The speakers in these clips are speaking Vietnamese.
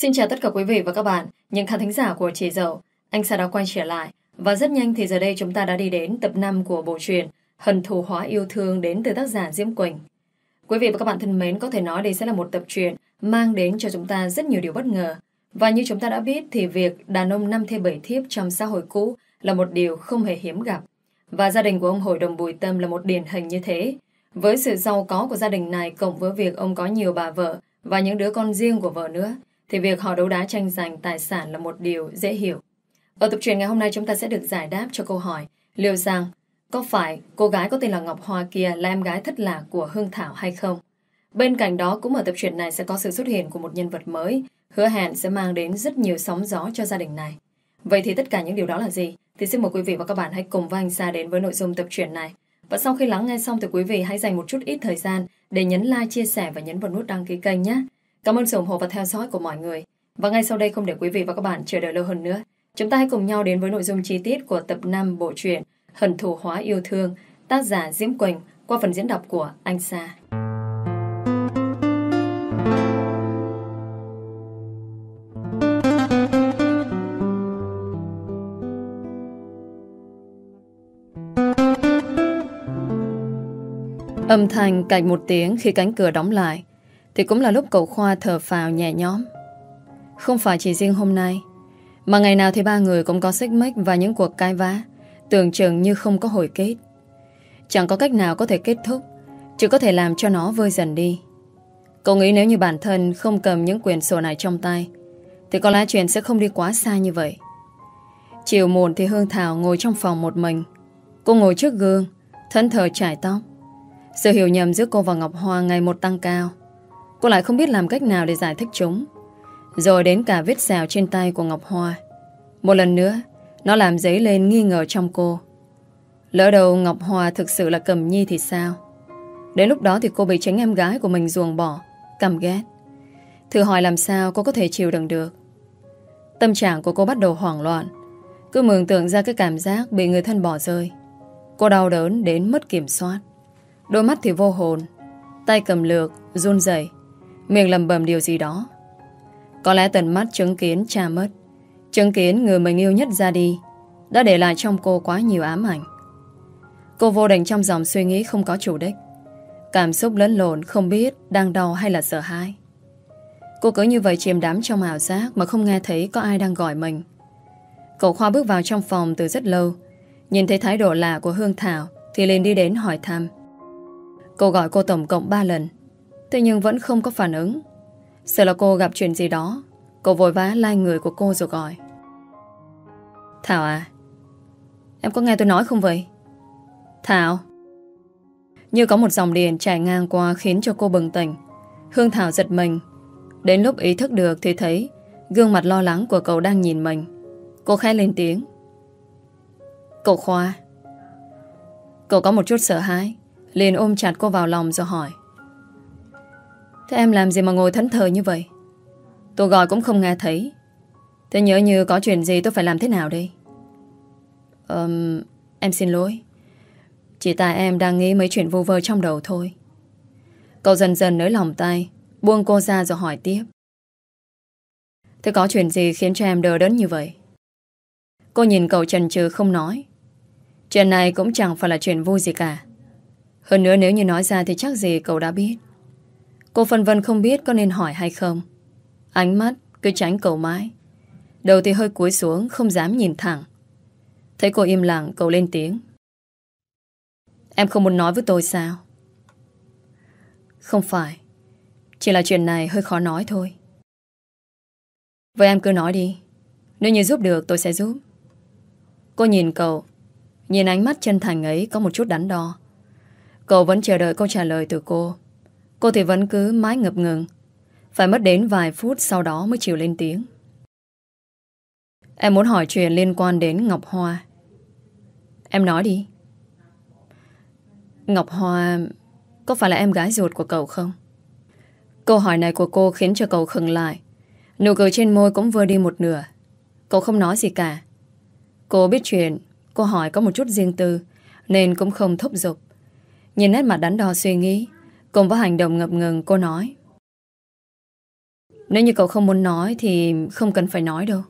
Xin chào tất cả quý vị và các bạn, những khán thính giả của Chỉ Dậu. Anh Sa đã quay trở lại và rất nhanh thì giờ đây chúng ta đã đi đến tập 5 của bộ truyện Hần thù hóa yêu thương đến từ tác giả Diễm Quỳnh. Quý vị và các bạn thân mến, có thể nói đây sẽ là một tập truyện mang đến cho chúng ta rất nhiều điều bất ngờ. Và như chúng ta đã biết thì việc đàn ông năm thê bảy thiếp trong xã hội cũ là một điều không hề hiếm gặp. Và gia đình của ông Hội đồng Bùi Tâm là một điển hình như thế. Với sự giàu có của gia đình này cộng với việc ông có nhiều bà vợ và những đứa con riêng của vợ nữa thì việc họ đấu đá tranh giành tài sản là một điều dễ hiểu. Ở tập truyện ngày hôm nay chúng ta sẽ được giải đáp cho câu hỏi liệu rằng có phải cô gái có tên là Ngọc Hoa kia là em gái thất lạc của Hương Thảo hay không? Bên cạnh đó cũng ở tập truyện này sẽ có sự xuất hiện của một nhân vật mới hứa hẹn sẽ mang đến rất nhiều sóng gió cho gia đình này. Vậy thì tất cả những điều đó là gì? Thì xin mời quý vị và các bạn hãy cùng với anh Sa đến với nội dung tập truyện này. Và sau khi lắng nghe xong thì quý vị hãy dành một chút ít thời gian để nhấn like, chia sẻ và nhấn vào nút đăng ký kênh nhé. Cảm ơn sự ủng hộ và theo dõi của mọi người. Và ngay sau đây không để quý vị và các bạn chờ đợi lâu hơn nữa. Chúng ta hãy cùng nhau đến với nội dung chi tiết của tập 5 bộ truyện Hận thù hóa yêu thương, tác giả Diễm Quỳnh qua phần diễn đọc của Anh Sa. Âm thanh cạch một tiếng khi cánh cửa đóng lại thì cũng là lúc cậu Khoa thở phào nhẹ nhõm. Không phải chỉ riêng hôm nay, mà ngày nào thì ba người cũng có xích mích và những cuộc cai vã, tưởng chừng như không có hồi kết. Chẳng có cách nào có thể kết thúc, chỉ có thể làm cho nó vơi dần đi. Cậu nghĩ nếu như bản thân không cầm những quyền sổ này trong tay, thì có lẽ chuyện sẽ không đi quá xa như vậy. Chiều muộn thì Hương Thảo ngồi trong phòng một mình. Cô ngồi trước gương, thân thờ trải tóc. Sự hiểu nhầm giữa cô và Ngọc Hoa ngày một tăng cao. Cô lại không biết làm cách nào để giải thích chúng. Rồi đến cả vết xào trên tay của Ngọc Hoa. Một lần nữa Nó làm dấy lên nghi ngờ trong cô. Lỡ đầu Ngọc Hoa thực sự là cầm nhi thì sao? Đến lúc đó thì cô bị tránh em gái của mình ruồng bỏ Cầm ghét. Thử hỏi làm sao cô có thể chịu đựng được? Tâm trạng của cô bắt đầu hoảng loạn. Cứ mường tượng ra cái cảm giác Bị người thân bỏ rơi. Cô đau đớn đến mất kiểm soát. Đôi mắt thì vô hồn. Tay cầm lược, run rẩy. Miệng lầm bầm điều gì đó. Có lẽ tận mắt chứng kiến cha mất. Chứng kiến người mình yêu nhất ra đi, Đã để lại trong cô quá nhiều ám ảnh. Cô vô định trong dòng suy nghĩ không có chủ đích. Cảm xúc lẫn lộn, Không biết đang đau hay là sợ hãi. Cô cứ như vậy chìm đắm trong ảo giác Mà không nghe thấy có ai đang gọi mình. Cậu Khoa bước vào trong phòng từ rất lâu, Nhìn thấy thái độ lạ của Hương Thảo Thì liền đi đến hỏi thăm. Cô gọi cô tổng cộng 3 lần. Thế nhưng vẫn không có phản ứng. Sợ là cô gặp chuyện gì đó, Cô vội vã lai người của cô rồi gọi. Thảo à Em có nghe tôi nói không vậy? Thảo. Như có một dòng điện chảy ngang qua Khiến cho cô bừng tỉnh. Hương Thảo giật mình. Đến lúc ý thức được thì thấy Gương mặt lo lắng của cậu đang nhìn mình. Cô khẽ lên tiếng. Cậu Khoa. Cậu có một chút sợ hãi, liền ôm chặt cô vào lòng rồi hỏi. Thế em làm gì mà ngồi thẫn thờ như vậy? Tôi gọi cũng không nghe thấy. Thế nhớ như có chuyện gì tôi phải làm thế nào đây? Um, Em xin lỗi. Chỉ tại em đang nghĩ mấy chuyện vô vơ trong đầu thôi. Cậu dần dần nới lòng tay Buông cô ra rồi hỏi tiếp. Thế có chuyện gì khiến cho em đờ đớn như vậy? Cô nhìn cậu trần trừ không nói. Chuyện này cũng chẳng phải là chuyện vui gì cả. Hơn nữa nếu như nói ra thì chắc gì cậu đã biết. Cô phân vân không biết có nên hỏi hay không. Ánh mắt cứ tránh cầu mãi. Đầu thì hơi cúi xuống, Không dám nhìn thẳng. Thấy cô im lặng, cậu lên tiếng. Em không muốn nói với tôi sao? Không phải. Chỉ là chuyện này hơi khó nói thôi. Vậy em cứ nói đi. Nếu như giúp được, tôi sẽ giúp. Cô nhìn cậu. Nhìn ánh mắt chân thành ấy có một chút đắn đo. Cậu vẫn chờ đợi câu trả lời từ cô Cô cô thì vẫn cứ mãi ngập ngừng. Phải mất đến vài phút sau đó mới chịu lên tiếng. Em muốn hỏi chuyện liên quan đến Ngọc Hoa. Em nói đi. Ngọc Hoa, Có phải là em gái ruột của cậu không? Câu hỏi này của cô khiến cho cậu khừng lại. Nụ cười trên môi cũng vừa đi một nửa. Cậu không nói gì cả. Cô biết chuyện, Cô hỏi có một chút riêng tư, Nên cũng không thúc giục. Nhìn nét mặt đắn đo suy nghĩ Cùng với hành động ngập ngừng, cô nói. Nếu như cậu không muốn nói Thì không cần phải nói đâu.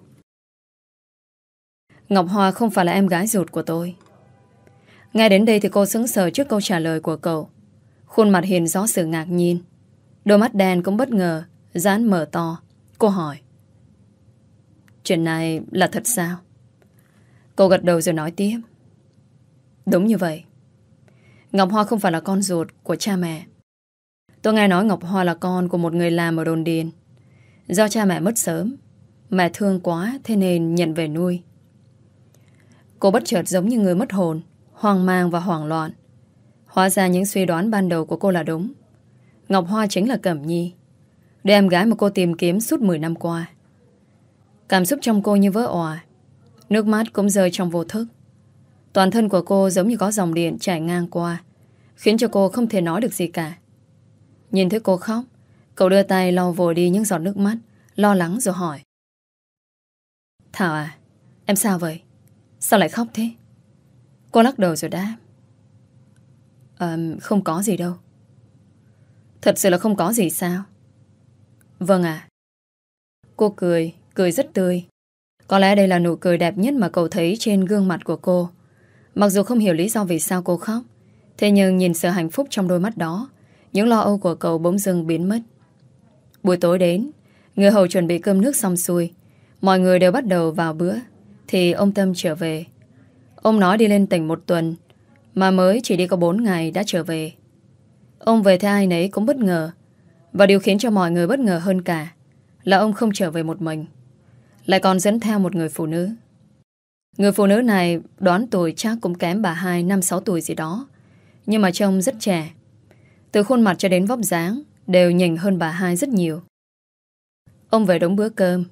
Ngọc Hoa không phải là em gái ruột của tôi. Nghe đến đây thì cô sững sờ trước câu trả lời của cậu. Khuôn mặt hiền rõ sự ngạc nhiên. Đôi mắt đen cũng bất ngờ, Dán mở to. Cô hỏi. Chuyện này là thật sao? Cô gật đầu rồi nói tiếp. Đúng như vậy. Ngọc Hoa không phải là con ruột của cha mẹ. Tôi nghe nói Ngọc Hoa là con của một người làm ở đồn điền. Do cha mẹ mất sớm, Mẹ thương quá Thế nên nhận về nuôi. Cô bất chợt giống như người mất hồn, Hoang mang và hoảng loạn. Hóa ra những suy đoán ban đầu của cô là đúng. Ngọc Hoa chính là Cẩm Nhi Đứa em gái mà cô tìm kiếm suốt 10 năm qua. Cảm xúc trong cô như vỡ òa, Nước mắt cũng rơi trong vô thức. Toàn thân của cô giống như có dòng điện chảy ngang qua, Khiến cho cô không thể nói được gì cả. Nhìn thấy cô khóc Cậu đưa tay lau vội đi những giọt nước mắt Lo lắng rồi hỏi. Thảo à Em sao vậy? Sao lại khóc thế? Cô lắc đầu rồi đáp. À, Không có gì đâu. Thật sự là không có gì sao? Vâng ạ. Cô cười, cười rất tươi. Có lẽ đây là nụ cười đẹp nhất mà cậu thấy trên gương mặt của cô. Mặc dù không hiểu lý do vì sao cô khóc Thế nhưng nhìn sự hạnh phúc trong đôi mắt đó những lo âu của cậu bỗng dưng biến mất. Buổi tối đến, Người hầu chuẩn bị cơm nước xong xuôi. Mọi người đều bắt đầu vào bữa, Thì ông Tâm trở về. Ông nói đi lên tỉnh một tuần, Mà mới chỉ đi có 4 ngày đã trở về. Ông về theo ai nấy cũng bất ngờ, Và điều khiến cho mọi người bất ngờ hơn cả Là ông không trở về một mình, Lại còn dẫn theo một người phụ nữ. Người phụ nữ này đoán tuổi chắc cũng kém bà hai năm sáu tuổi gì đó, Nhưng mà trông rất trẻ. Từ khuôn mặt cho đến vóc dáng Đều nhìn hơn bà hai rất nhiều. Ông về đống bữa cơm,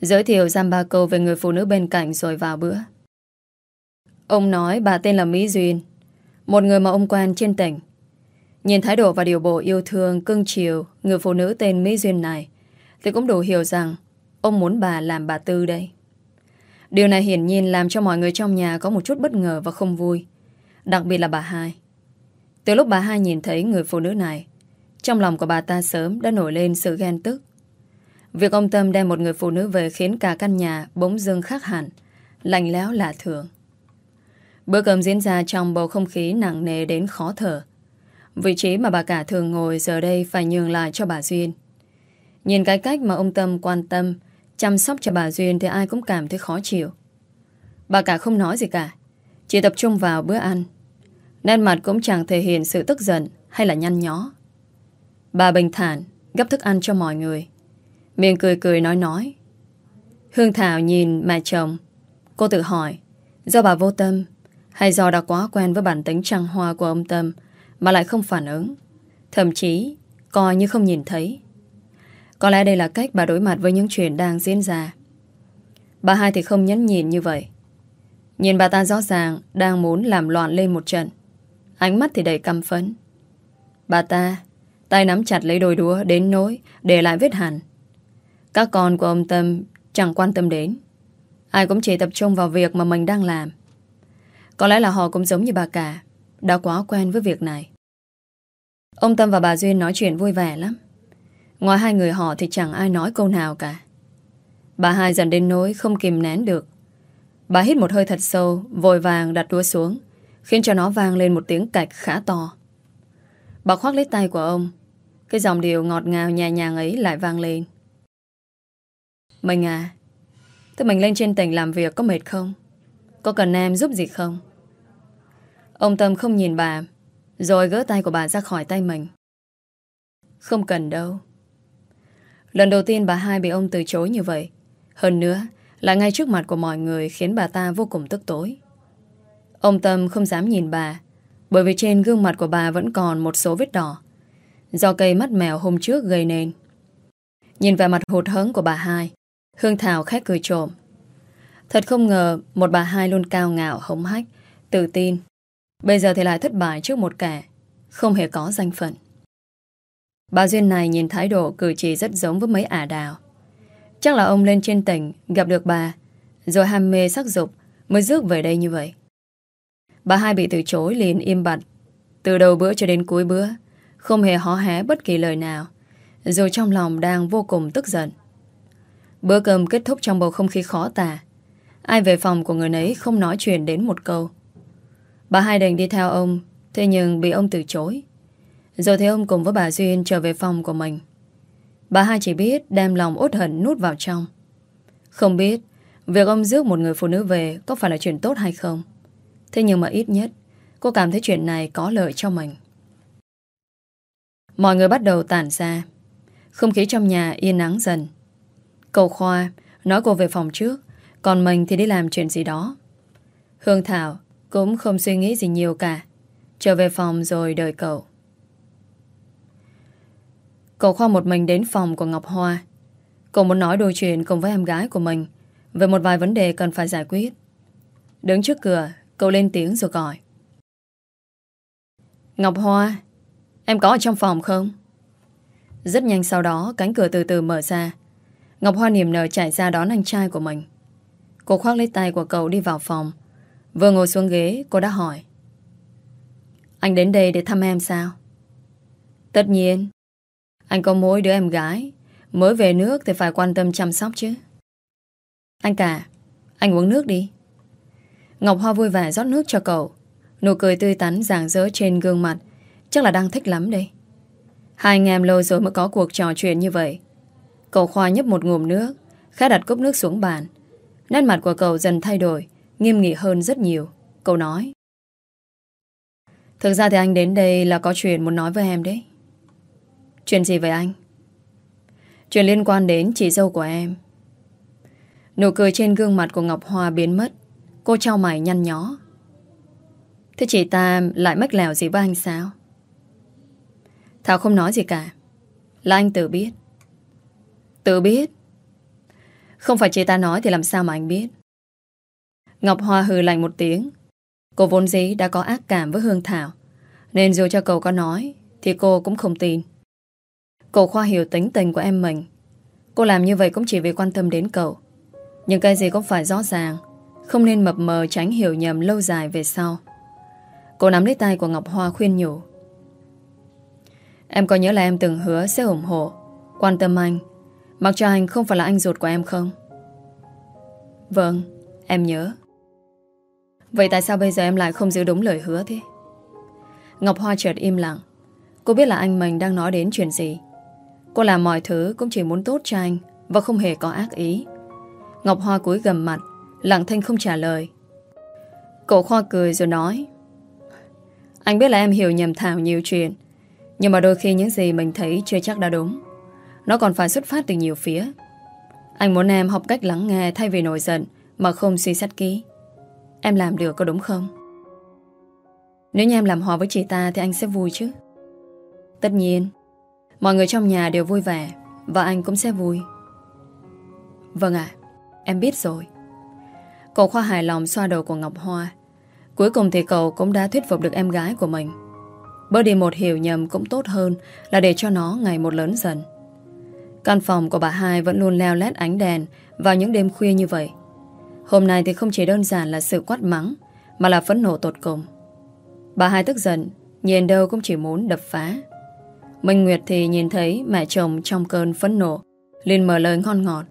Giới thiệu giam ba câu về người phụ nữ bên cạnh rồi vào bữa. Ông nói bà tên là Mỹ Duyên, Một người mà ông quen trên tỉnh. Nhìn thái độ và điều bộ yêu thương, Cưng chiều, Người phụ nữ tên Mỹ Duyên này Thì cũng đủ hiểu rằng Ông muốn bà làm bà Tư đây. Điều này hiển nhiên làm cho mọi người trong nhà Có một chút bất ngờ và không vui, Đặc biệt là bà hai. Từ lúc bà hai nhìn thấy người phụ nữ này Trong lòng của bà ta sớm đã nổi lên sự ghen tức Việc ông Tâm đem một người phụ nữ về Khiến cả căn nhà bỗng dưng khác hẳn Lạnh lẽo lạ thường Bữa cơm diễn ra trong bầu không khí nặng nề đến khó thở. Vị trí mà bà cả thường ngồi giờ đây phải nhường lại cho bà Duyên. Nhìn cái cách mà ông Tâm quan tâm, chăm sóc cho bà Duyên thì ai cũng cảm thấy khó chịu. Bà cả không nói gì cả, chỉ tập trung vào bữa ăn. Nên mặt cũng chẳng thể hiện sự tức giận hay là nhăn nhó. Bà bình thản, gấp thức ăn cho mọi người. Miệng cười cười nói nói. Hương Thảo nhìn mẹ chồng. Cô tự hỏi, do bà vô tâm hay do đã quá quen với bản tính trăng hoa của ông Tâm Mà lại không phản ứng Thậm chí coi như không nhìn thấy Có lẽ đây là cách bà đối mặt với những chuyện đang diễn ra Bà hai thì không nhẫn nhịn như vậy Nhìn bà ta rõ ràng Đang muốn làm loạn lên một trận Ánh mắt thì đầy căm phấn Bà ta, Tay nắm chặt lấy đôi đũa đến nỗi Để lại vết hẳn. Các con của ông Tâm chẳng quan tâm đến. Ai cũng chỉ tập trung vào việc mà mình đang làm. Có lẽ là họ cũng giống như bà cả, Đã quá quen với việc này. Ông Tâm và bà Duyên nói chuyện vui vẻ lắm. Ngoài hai người họ thì chẳng ai nói câu nào cả. Bà hai dần đến nỗi không kìm nén được. Bà hít một hơi thật sâu, Vội vàng đặt đũa xuống Khiến cho nó vang lên một tiếng cạch khá to. Bà khoác lấy tay của ông. Cái dòng điệu ngọt ngào nhẹ nhàng ấy lại vang lên. Mình à Thế mình lên trên tỉnh làm việc có mệt không? Có cần em giúp gì không? Ông Tâm không nhìn bà, Rồi gỡ tay của bà ra khỏi tay mình. Không cần đâu. Lần đầu tiên bà hai bị ông từ chối như vậy, Hơn nữa Là ngay trước mặt của mọi người Khiến bà ta vô cùng tức tối. Ông Tâm không dám nhìn bà Bởi vì trên gương mặt của bà vẫn còn một số vết đỏ Do cây mắt mèo hôm trước gây nên Nhìn vào mặt hụt hẫng của bà hai Hương Thảo khét cười trộm Thật không ngờ một bà hai luôn cao ngạo hống hách, tự tin. Bây giờ thì lại thất bại trước một kẻ, không hề có danh phận. Bà Duyên này nhìn thái độ cử chỉ rất giống với mấy ả đào. Chắc là ông lên trên tỉnh gặp được bà, rồi ham mê sắc dục mới rước về đây như vậy. Bà hai bị từ chối liền im bặt, từ đầu bữa cho đến cuối bữa, không hề hó hé bất kỳ lời nào, Dù trong lòng đang vô cùng tức giận. Bữa cơm kết thúc trong bầu không khí khó tả. Ai về phòng của người nấy không nói chuyện đến một câu. Bà hai định đi theo ông Thế nhưng bị ông từ chối. Rồi thấy ông cùng với bà Duyên trở về phòng của mình. Bà hai chỉ biết đem lòng ốt hận nút vào trong. Không biết Việc ông rước một người phụ nữ về Có phải là chuyện tốt hay không. Thế nhưng mà ít nhất, Cô cảm thấy chuyện này có lợi cho mình. Mọi người bắt đầu tản ra. Không khí trong nhà yên nắng dần. Cậu Khoa Nói cô về phòng trước, Còn mình thì đi làm chuyện gì đó. Hương Thảo cũng không suy nghĩ gì nhiều cả. Trở về phòng rồi đợi cậu. Cậu Khoa một mình đến phòng của Ngọc Hoa. Cậu muốn nói đôi chuyện cùng với em gái của mình Về một vài vấn đề cần phải giải quyết. Đứng trước cửa Cậu lên tiếng rồi gọi. Ngọc Hoa, Em có ở trong phòng không? Rất nhanh sau đó, Cánh cửa từ từ mở ra. Ngọc Hoa niềm nở chạy ra đón anh trai của mình. Cô khoác lấy tay của cậu đi vào phòng. Vừa ngồi xuống ghế, Cô đã hỏi. Anh đến đây để thăm em sao? Tất nhiên. Anh có mỗi đứa em gái. Mới về nước thì phải quan tâm chăm sóc chứ. Anh cả, Anh uống nước đi. Ngọc Hoa vui vẻ rót nước cho cậu. Nụ cười tươi tắn ràng rỡ trên gương mặt. Chắc là đang thích lắm đây. Hai anh em lâu rồi mới có cuộc trò chuyện như vậy. Cậu Khoa nhấp một ngụm nước Khá đặt cốc nước xuống bàn. Nét mặt của cậu dần thay đổi, Nghiêm nghị hơn rất nhiều. Cậu nói. Thực ra thì anh đến đây là có chuyện muốn nói với em đấy. Chuyện gì vậy anh? Chuyện liên quan đến chị dâu của em. Nụ cười trên gương mặt của Ngọc Hoa biến mất. Cô trao mày nhăn nhó. Thế chị ta lại mách lèo gì với anh sao? Thảo không nói gì cả. Là anh tự biết. Tự biết? Không phải chị ta nói thì làm sao mà anh biết? Ngọc Hoa hừ lạnh một tiếng. Cô vốn dĩ đã có ác cảm với Hương Thảo, Nên dù cho cậu có nói Thì cô cũng không tin. Cậu Khoa hiểu tính tình của em mình. Cô làm như vậy cũng chỉ vì quan tâm đến cậu. Nhưng cái gì cũng phải rõ ràng. Không nên mập mờ tránh hiểu nhầm lâu dài về sau. Cô nắm lấy tay của Ngọc Hoa khuyên nhủ. Em có nhớ là em từng hứa sẽ ủng hộ. Quan tâm anh. Mặc cho anh không phải là anh ruột của em không? Vâng Em nhớ. Vậy tại sao bây giờ em lại không giữ đúng lời hứa thế? Ngọc Hoa chợt im lặng. Cô biết là anh mình đang nói đến chuyện gì. Cô làm mọi thứ cũng chỉ muốn tốt cho anh Và không hề có ác ý. Ngọc Hoa cúi gầm mặt Lặng thanh không trả lời. Cậu Khoa cười rồi nói. Anh biết là em hiểu nhầm Thảo nhiều chuyện, Nhưng mà đôi khi những gì mình thấy chưa chắc đã đúng. Nó còn phải xuất phát từ nhiều phía. Anh muốn em học cách lắng nghe Thay vì nổi giận Mà không suy xét kỹ. Em làm được có đúng không? Nếu như em làm hòa với chị ta Thì anh sẽ vui chứ? Tất nhiên, Mọi người trong nhà đều vui vẻ Và anh cũng sẽ vui. Vâng ạ, Em biết rồi. Cậu Khoa hài lòng xoa đầu của Ngọc Hoa. Cuối cùng thì cậu cũng đã thuyết phục được em gái của mình. Bớt đi một hiểu nhầm cũng tốt hơn Là để cho nó ngày một lớn dần. Căn phòng của bà hai vẫn luôn leo lét ánh đèn Vào những đêm khuya như vậy. Hôm nay thì không chỉ đơn giản là sự quát mắng, Mà là phẫn nộ tột cùng. Bà hai tức giận, Nhìn đâu cũng chỉ muốn đập phá. Minh Nguyệt thì nhìn thấy mẹ chồng trong cơn phẫn nộ, liền mở lời ngon ngọt.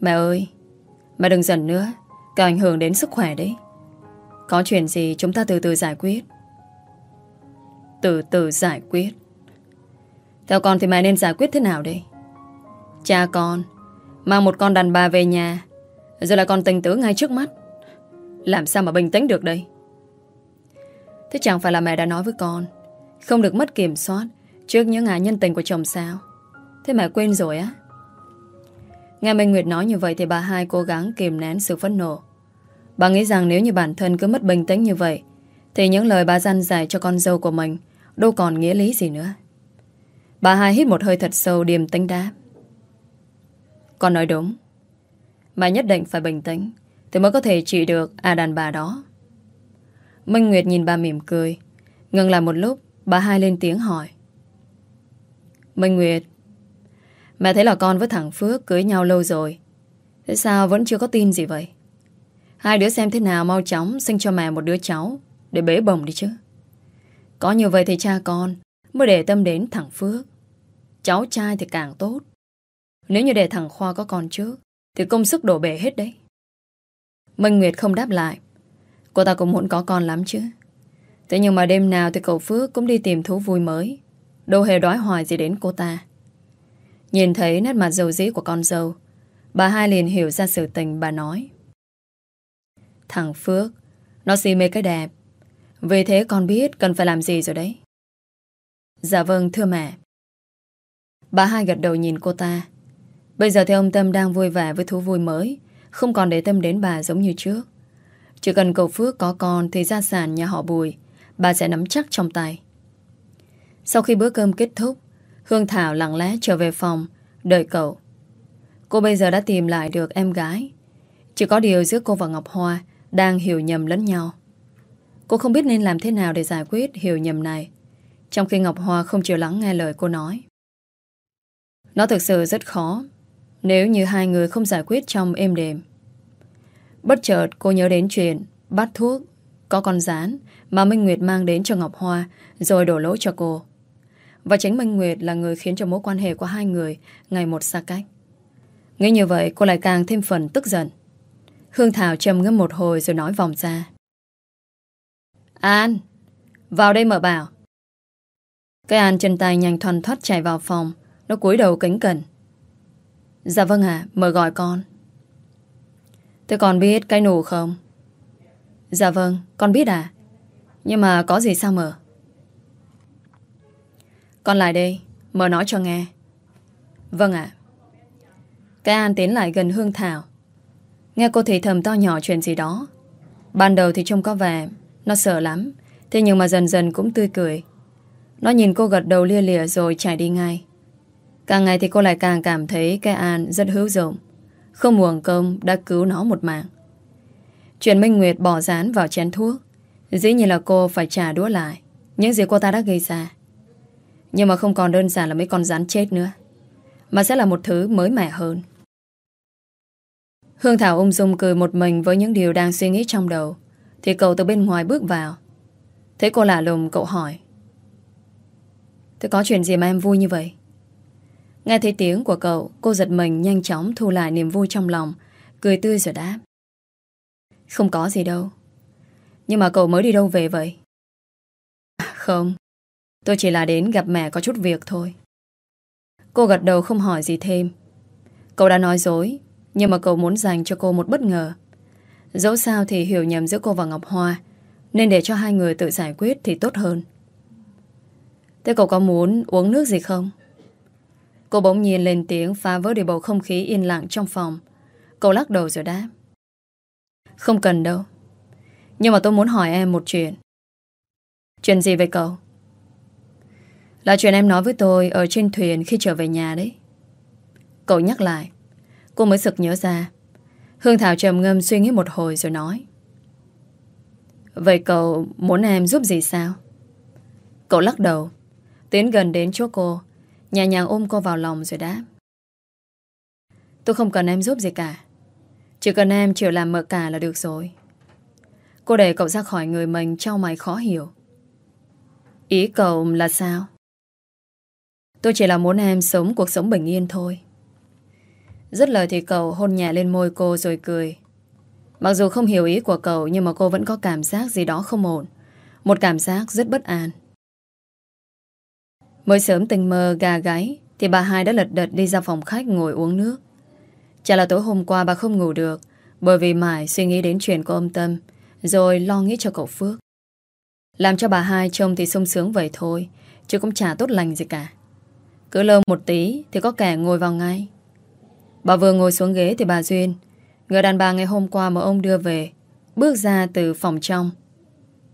Mẹ ơi mà đừng giận nữa Cả ảnh hưởng đến sức khỏe đấy. Có chuyện gì chúng ta từ từ giải quyết. Từ từ giải quyết. Theo con thì mẹ nên giải quyết thế nào đây? Cha con, Mang một con đàn bà về nhà, rồi là còn tình tứ ngay trước mắt. Làm sao mà bình tĩnh được đây? Thế chẳng phải là mẹ đã nói với con, Không được mất kiểm soát Trước những ngại nhân tình của chồng sao? Thế mẹ quên rồi á. Nghe Minh Nguyệt nói như vậy Thì bà hai cố gắng kìm nén sự phẫn nộ. Bà nghĩ rằng nếu như bản thân cứ mất bình tĩnh như vậy, Thì những lời bà dặn dạy cho con dâu của mình Đâu còn nghĩa lý gì nữa. Bà hai hít một hơi thật sâu điềm tĩnh đáp. Con nói đúng. Mà nhất định phải bình tĩnh Thì mới có thể trị được à đàn bà đó. Minh Nguyệt nhìn bà mỉm cười. Ngừng lại một lúc, Bà hai lên tiếng hỏi. Minh Nguyệt Mẹ thấy là con với thằng Phước cưới nhau lâu rồi. Thế sao vẫn chưa có tin gì vậy? Hai đứa xem thế nào, mau chóng Sinh cho mẹ một đứa cháu, Để bế bồng đi chứ. Có như vậy thì cha con Mới để tâm đến thằng Phước. Cháu trai thì càng tốt. Nếu như để thằng Khoa có con trước, Thì công sức đổ bể hết đấy. Minh Nguyệt không đáp lại. Cô ta cũng muốn có con lắm chứ. Thế nhưng mà đêm nào thì cậu Phước cũng đi tìm thú vui mới. Đâu hề đói hoài gì đến cô ta. Nhìn thấy nét mặt dầu dĩ của con dâu, Bà hai liền hiểu ra sự tình, bà nói. Thằng Phước, Nó si mê cái đẹp, Vì thế con biết cần phải làm gì rồi đấy. Dạ vâng thưa mẹ. Bà hai gật đầu nhìn cô ta. Bây giờ thì ông Tâm đang vui vẻ với thú vui mới, Không còn để tâm đến bà giống như trước. Chỉ cần cậu Phước có con Thì gia sản nhà họ Bùi, Bà sẽ nắm chắc trong tay. Sau khi bữa cơm kết thúc Hương Thảo lặng lẽ trở về phòng. Đợi cậu. Cô bây giờ đã tìm lại được em gái. Chỉ có điều giữa cô và Ngọc Hoa Đang hiểu nhầm lẫn nhau. Cô không biết nên làm thế nào để giải quyết hiểu nhầm này, Trong khi Ngọc Hoa không chịu lắng nghe lời cô nói. Nó thực sự rất khó, Nếu như hai người không giải quyết trong êm đềm. Bất chợt cô nhớ đến chuyện Bắt thuốc Có con rán Mà Minh Nguyệt mang đến cho Ngọc Hoa Rồi đổ lỗi cho cô. Và chính Minh Nguyệt là người khiến cho mối quan hệ của hai người Ngày một xa cách. Nghĩ như vậy, cô lại càng thêm phần tức giận. Hương Thảo trầm ngâm một hồi rồi nói vòng ra. An, Vào đây mở bảo. Cái An chân tay nhanh thoăn thoát chạy vào phòng, Nó cúi đầu kính cẩn. Dạ vâng ạ Mở gọi con. Thế con biết cái nụ không? Dạ vâng con biết à Nhưng mà có gì sao mở? Con lại đây, Mở nói cho nghe. Vâng ạ. Cái An tiến lại gần Hương Thảo. Nghe cô thì thầm to nhỏ chuyện gì đó. Ban đầu thì trông có vẻ, Nó sợ lắm. Thế nhưng mà dần dần cũng tươi cười. Nó nhìn cô gật đầu lia lịa rồi chạy đi ngay. Càng ngày thì cô lại càng cảm thấy Cái An rất hữu dụng. Không muộn công đã cứu nó một mạng. Chuyện Minh Nguyệt bỏ rán vào chén thuốc. Dĩ nhiên là cô phải trả đũa lại. Những gì cô ta đã gây ra. Nhưng mà không còn đơn giản là mấy con rắn chết nữa Mà sẽ là một thứ mới mẻ hơn Hương Thảo ung dung cười một mình với những điều đang suy nghĩ trong đầu. Thì cậu từ bên ngoài bước vào. Thấy cô lạ lùng cậu hỏi. Thế có chuyện gì mà em vui như vậy? Nghe thấy tiếng của cậu, cô giật mình nhanh chóng thu lại niềm vui trong lòng, cười tươi rồi đáp. Không có gì đâu. Nhưng mà cậu mới đi đâu về vậy? À, không, tôi chỉ là đến gặp mẹ có chút việc thôi. Cô gật đầu không hỏi gì thêm. Cậu đã nói dối, nhưng mà cậu muốn dành cho cô một bất ngờ Dẫu sao thì hiểu nhầm giữa cô và Ngọc Hoa Nên để cho hai người tự giải quyết thì tốt hơn Thế cậu có muốn uống nước gì không? Cô bỗng nhiên lên tiếng phá vỡ đi bầu không khí yên lặng trong phòng Cậu lắc đầu rồi đáp Không cần đâu Nhưng mà tôi muốn hỏi em một chuyện Chuyện gì vậy cậu? Là chuyện em nói với tôi Ở trên thuyền khi trở về nhà đấy. Cậu nhắc lại. Cô mới sực nhớ ra. Hương Thảo trầm ngâm suy nghĩ một hồi rồi nói. Vậy cậu muốn em giúp gì sao? Cậu lắc đầu. Tiến gần đến chỗ cô. Nhẹ nhàng ôm cô vào lòng rồi đáp. Tôi không cần em giúp gì cả. Chỉ cần em chịu làm mợ cả là được rồi. Cô đẩy cậu ra khỏi người mình Trong mày khó hiểu. Ý cậu là sao? Tôi chỉ là muốn em sống cuộc sống bình yên thôi rất lời thì cậu hôn nhẹ lên môi cô rồi cười. Mặc dù không hiểu ý của cậu, nhưng mà cô vẫn có cảm giác gì đó không ổn. Một cảm giác rất bất an. Mới sớm tình mơ gà gáy, thì bà hai đã lật đật đi ra phòng khách ngồi uống nước. Chả là tối hôm qua bà không ngủ được, bởi vì mãi suy nghĩ đến chuyện của ông Tâm, rồi lo nghĩ cho cậu Phước. Làm cho bà hai trông thì sung sướng vậy thôi, chứ cũng chả tốt lành gì cả. Cứ lơ một tí thì có kẻ ngồi vào ngay. Bà vừa ngồi xuống ghế thì bà Duyên, Người đàn bà ngày hôm qua mà ông đưa về, Bước ra từ phòng trong.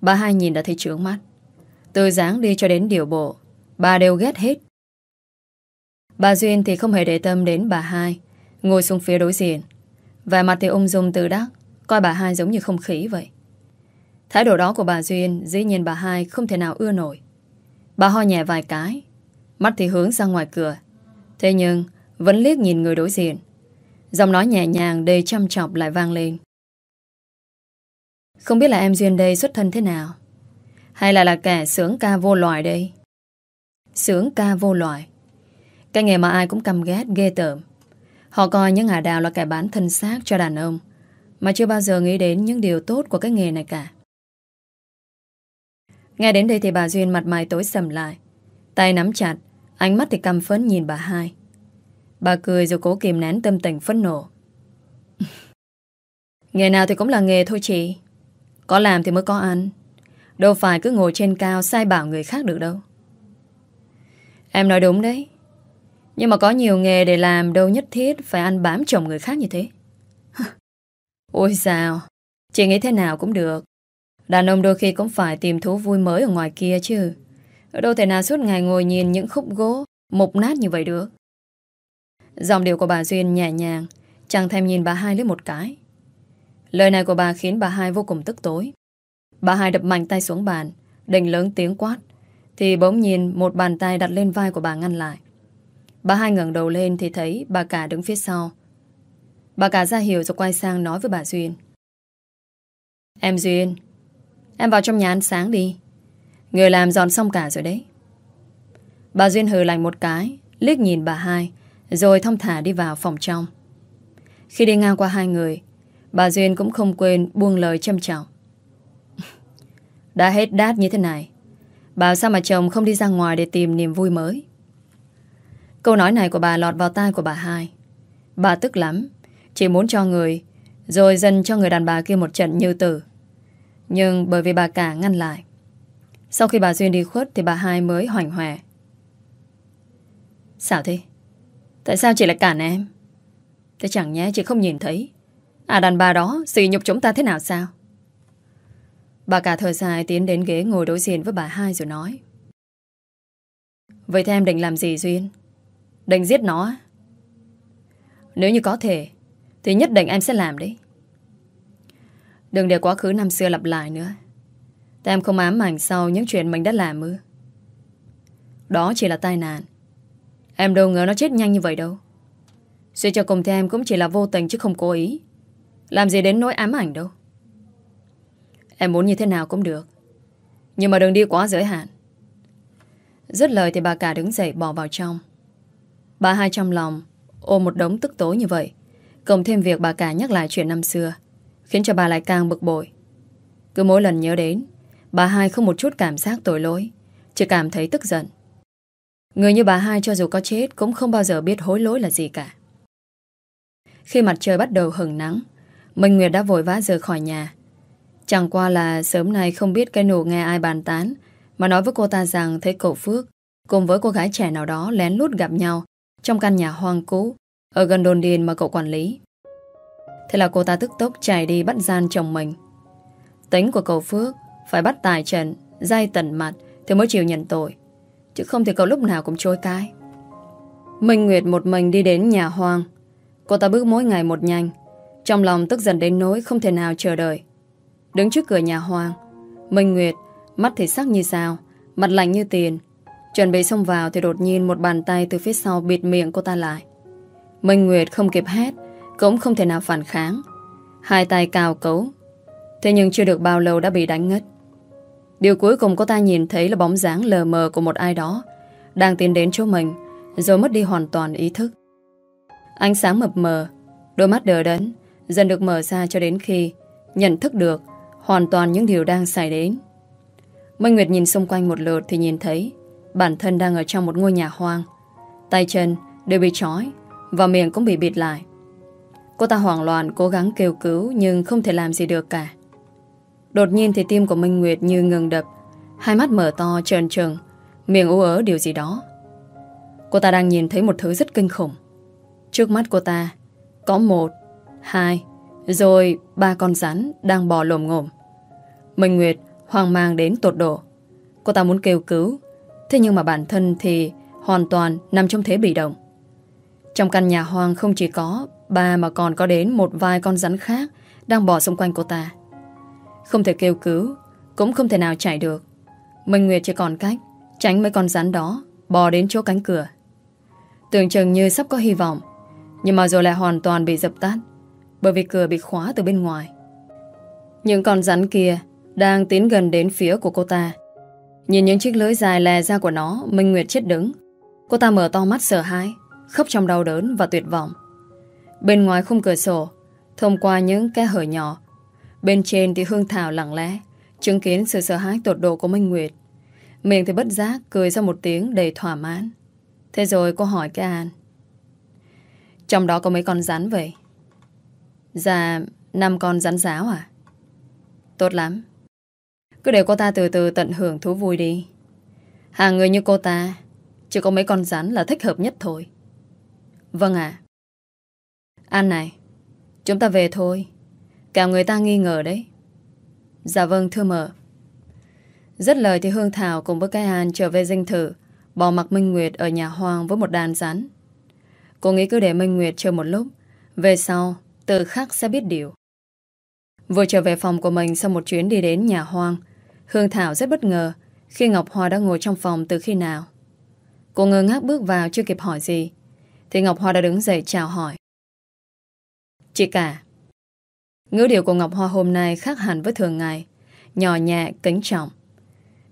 Bà hai nhìn đã thấy trướng mắt. Từ dáng đi cho đến điều bộ, Bà đều ghét hết. Bà Duyên thì không hề để tâm đến bà hai, Ngồi xuống phía đối diện. Và mặt thì ung dung từ đắc, Coi bà hai giống như không khí vậy. Thái độ đó của bà Duyên, Dĩ nhiên bà hai không thể nào ưa nổi. Bà ho nhẹ vài cái Mắt thì hướng ra ngoài cửa Thế nhưng vẫn liếc nhìn người đối diện Giọng nói nhẹ nhàng đầy chăm chọc lại vang lên Không biết là em Duyên đây xuất thân thế nào Hay là là kẻ sướng ca vô loài đây Sướng ca vô loài Cái nghề mà ai cũng căm ghét, ghê tởm. Họ coi những ả đào là kẻ bán thân xác cho đàn ông, mà chưa bao giờ nghĩ đến những điều tốt của cái nghề này cả. Nghe đến đây thì bà Duyên mặt mày tối sầm lại. Tay nắm chặt, ánh mắt thì căm phấn nhìn bà hai. Bà cười rồi cố kìm nén tâm tình phẫn nộ. nghề nào thì cũng là nghề thôi chị. Có làm thì mới có ăn. Đâu phải cứ ngồi trên cao sai bảo người khác được đâu. Em nói đúng đấy. Nhưng mà có nhiều nghề để làm đâu nhất thiết phải ăn bám chồng người khác như thế. Ôi sao, chị nghĩ thế nào cũng được. Đàn ông đôi khi cũng phải tìm thú vui mới ở ngoài kia chứ. Đâu thể nào suốt ngày ngồi nhìn những khúc gỗ mục nát như vậy được. Dòng điệu của bà Duyên nhẹ nhàng, chẳng thèm nhìn bà hai lấy một cái. Lời này của bà khiến bà hai vô cùng tức tối. Bà hai đập mạnh tay xuống bàn, định lớn tiếng quát, thì bỗng nhìn một bàn tay đặt lên vai của bà ngăn lại. Bà hai ngẩng đầu lên thì thấy bà cả đứng phía sau. Bà cả ra hiểu rồi quay sang nói với bà Duyên. Em Duyên, em vào trong nhà ăn sáng đi. Người làm dọn xong cả rồi đấy. Bà Duyên hừ lạnh một cái, liếc nhìn bà hai, rồi thông thả đi vào phòng trong. Khi đi ngang qua hai người, bà Duyên cũng không quên buông lời châm trọng. Đã hết đát như thế này, bảo sao mà chồng không đi ra ngoài để tìm niềm vui mới. Câu nói này của bà lọt vào tai của bà hai. Bà tức lắm, chỉ muốn cho người, rồi dần cho người đàn bà kia một trận như tử. Nhưng bởi vì bà cả ngăn lại. Sau khi bà Duyên đi khuất thì bà hai mới hoảnh hòe. Sao thế? Tại sao chị lại cản em? Thế chẳng nhé chị không nhìn thấy. À đàn bà đó xì nhục chúng ta thế nào sao? Bà cả thở dài tiến đến ghế ngồi đối diện với bà hai rồi nói. Vậy thì em định làm gì, Duyên? Định giết nó Nếu như có thể, Thì nhất định em sẽ làm đấy Đừng để quá khứ năm xưa lặp lại nữa Tại em không ám ảnh sau những chuyện mình đã làm ư? Đó chỉ là tai nạn. Em đâu ngờ nó chết nhanh như vậy đâu. Suy cho cùng thì em cũng chỉ là vô tình chứ không cố ý. Làm gì đến nỗi ám ảnh đâu. Em muốn như thế nào cũng được. Nhưng mà đừng đi quá giới hạn. Dứt lời thì bà cả đứng dậy bỏ vào trong. Bà hai trong lòng ôm một đống tức tối như vậy, Cộng thêm việc bà cả nhắc lại chuyện năm xưa, Khiến cho bà lại càng bực bội. Cứ mỗi lần nhớ đến Bà hai không một chút cảm giác tội lỗi, Chỉ cảm thấy tức giận Người như bà hai cho dù có chết Cũng không bao giờ biết hối lỗi là gì cả Khi mặt trời bắt đầu hừng nắng, Minh Nguyệt đã vội vã rời khỏi nhà Chẳng qua là sớm nay không biết cái nụ nghe ai bàn tán, Mà nói với cô ta rằng thấy cậu Phước Cùng với cô gái trẻ nào đó lén lút gặp nhau trong căn nhà hoang cũ ở gần đồn điền mà cậu quản lý. Thế là cô ta tức tốc chạy đi bắt gian chồng mình. Tính của cậu Phước phải bắt tài trần dai tần mặt thì mới chịu nhận tội. Chứ không thì cậu lúc nào cũng trôi cai. Minh Nguyệt một mình đi đến nhà hoang. Cô ta bước mỗi ngày một nhanh. Trong lòng tức giận đến nỗi không thể nào chờ đợi. Đứng trước cửa nhà hoang, Minh Nguyệt, mắt thì sắc như sao, mặt lạnh như tiền, Chuẩn bị xông vào thì đột nhiên một bàn tay từ phía sau bịt miệng cô ta lại. Minh Nguyệt không kịp hét, cũng không thể nào phản kháng. Hai tay cào cấu. Thế nhưng chưa được bao lâu đã bị đánh ngất. Điều cuối cùng cô ta nhìn thấy là bóng dáng lờ mờ của một ai đó đang tiến đến chỗ mình rồi mất đi hoàn toàn ý thức. Ánh sáng mập mờ, đôi mắt đờ đẫn dần được mở ra cho đến khi nhận thức được hoàn toàn những điều đang xảy đến. Minh Nguyệt nhìn xung quanh một lượt thì nhìn thấy Bản thân đang ở trong một ngôi nhà hoang Tay chân đều bị trói Và miệng cũng bị bịt lại Cô ta hoảng loạn cố gắng kêu cứu Nhưng không thể làm gì được cả Đột nhiên thì tim của Minh Nguyệt như ngừng đập. Hai mắt mở to trơn trừng. Miệng ú ớ điều gì đó. Cô ta đang nhìn thấy một thứ rất kinh khủng. Trước mắt cô ta Có một, hai Rồi ba con rắn đang bò lồm ngồm. Minh Nguyệt hoang mang đến tột độ. Cô ta muốn kêu cứu Thế nhưng mà bản thân thì hoàn toàn nằm trong thế bị động. Trong căn nhà hoang không chỉ có ba mà còn có đến một vài con rắn khác đang bò xung quanh cô ta. Không thể kêu cứu, cũng không thể nào chạy được. Minh Nguyệt chỉ còn cách tránh mấy con rắn đó bò đến chỗ cánh cửa. Tưởng chừng như sắp có hy vọng, nhưng mà rồi lại hoàn toàn bị dập tắt bởi vì cửa bị khóa từ bên ngoài. Những con rắn kia đang tiến gần đến phía của cô ta Nhìn những chiếc lưới dài lè ra của nó Minh Nguyệt chết đứng Cô ta mở to mắt sợ hãi Khóc trong đau đớn và tuyệt vọng Bên ngoài khung cửa sổ Thông qua những cái hở nhỏ Bên trên thì Hương Thảo lặng lẽ, Chứng kiến sự sợ hãi tột độ của Minh Nguyệt. Miệng thì bất giác Cười ra một tiếng đầy thỏa mãn. Thế rồi cô hỏi cái An. Trong đó có mấy con rắn vậy? Dạ năm con rắn giáo à? Tốt lắm. Cứ để cô ta từ từ tận hưởng thú vui đi. Hàng người như cô ta, Chỉ có mấy con rắn là thích hợp nhất thôi. Vâng ạ. An này, Chúng ta về thôi. Cả người ta nghi ngờ đấy. Dạ vâng thưa mợ. Rất lời thì Hương Thảo cùng với cái An trở về dinh thự, Bỏ mặc Minh Nguyệt ở nhà hoang với một đàn rắn. Cô nghĩ cứ để Minh Nguyệt chờ một lúc, Về sau Từ khắc sẽ biết điều. Vừa trở về phòng của mình Sau một chuyến đi đến nhà hoang Hương Thảo rất bất ngờ Khi Ngọc Hoa đã ngồi trong phòng từ khi nào. Cô ngơ ngác bước vào chưa kịp hỏi gì, Thì Ngọc Hoa đã đứng dậy chào hỏi. Chị cả Ngữ điệu của Ngọc Hoa hôm nay khác hẳn với thường ngày. Nhỏ nhẹ, kính trọng.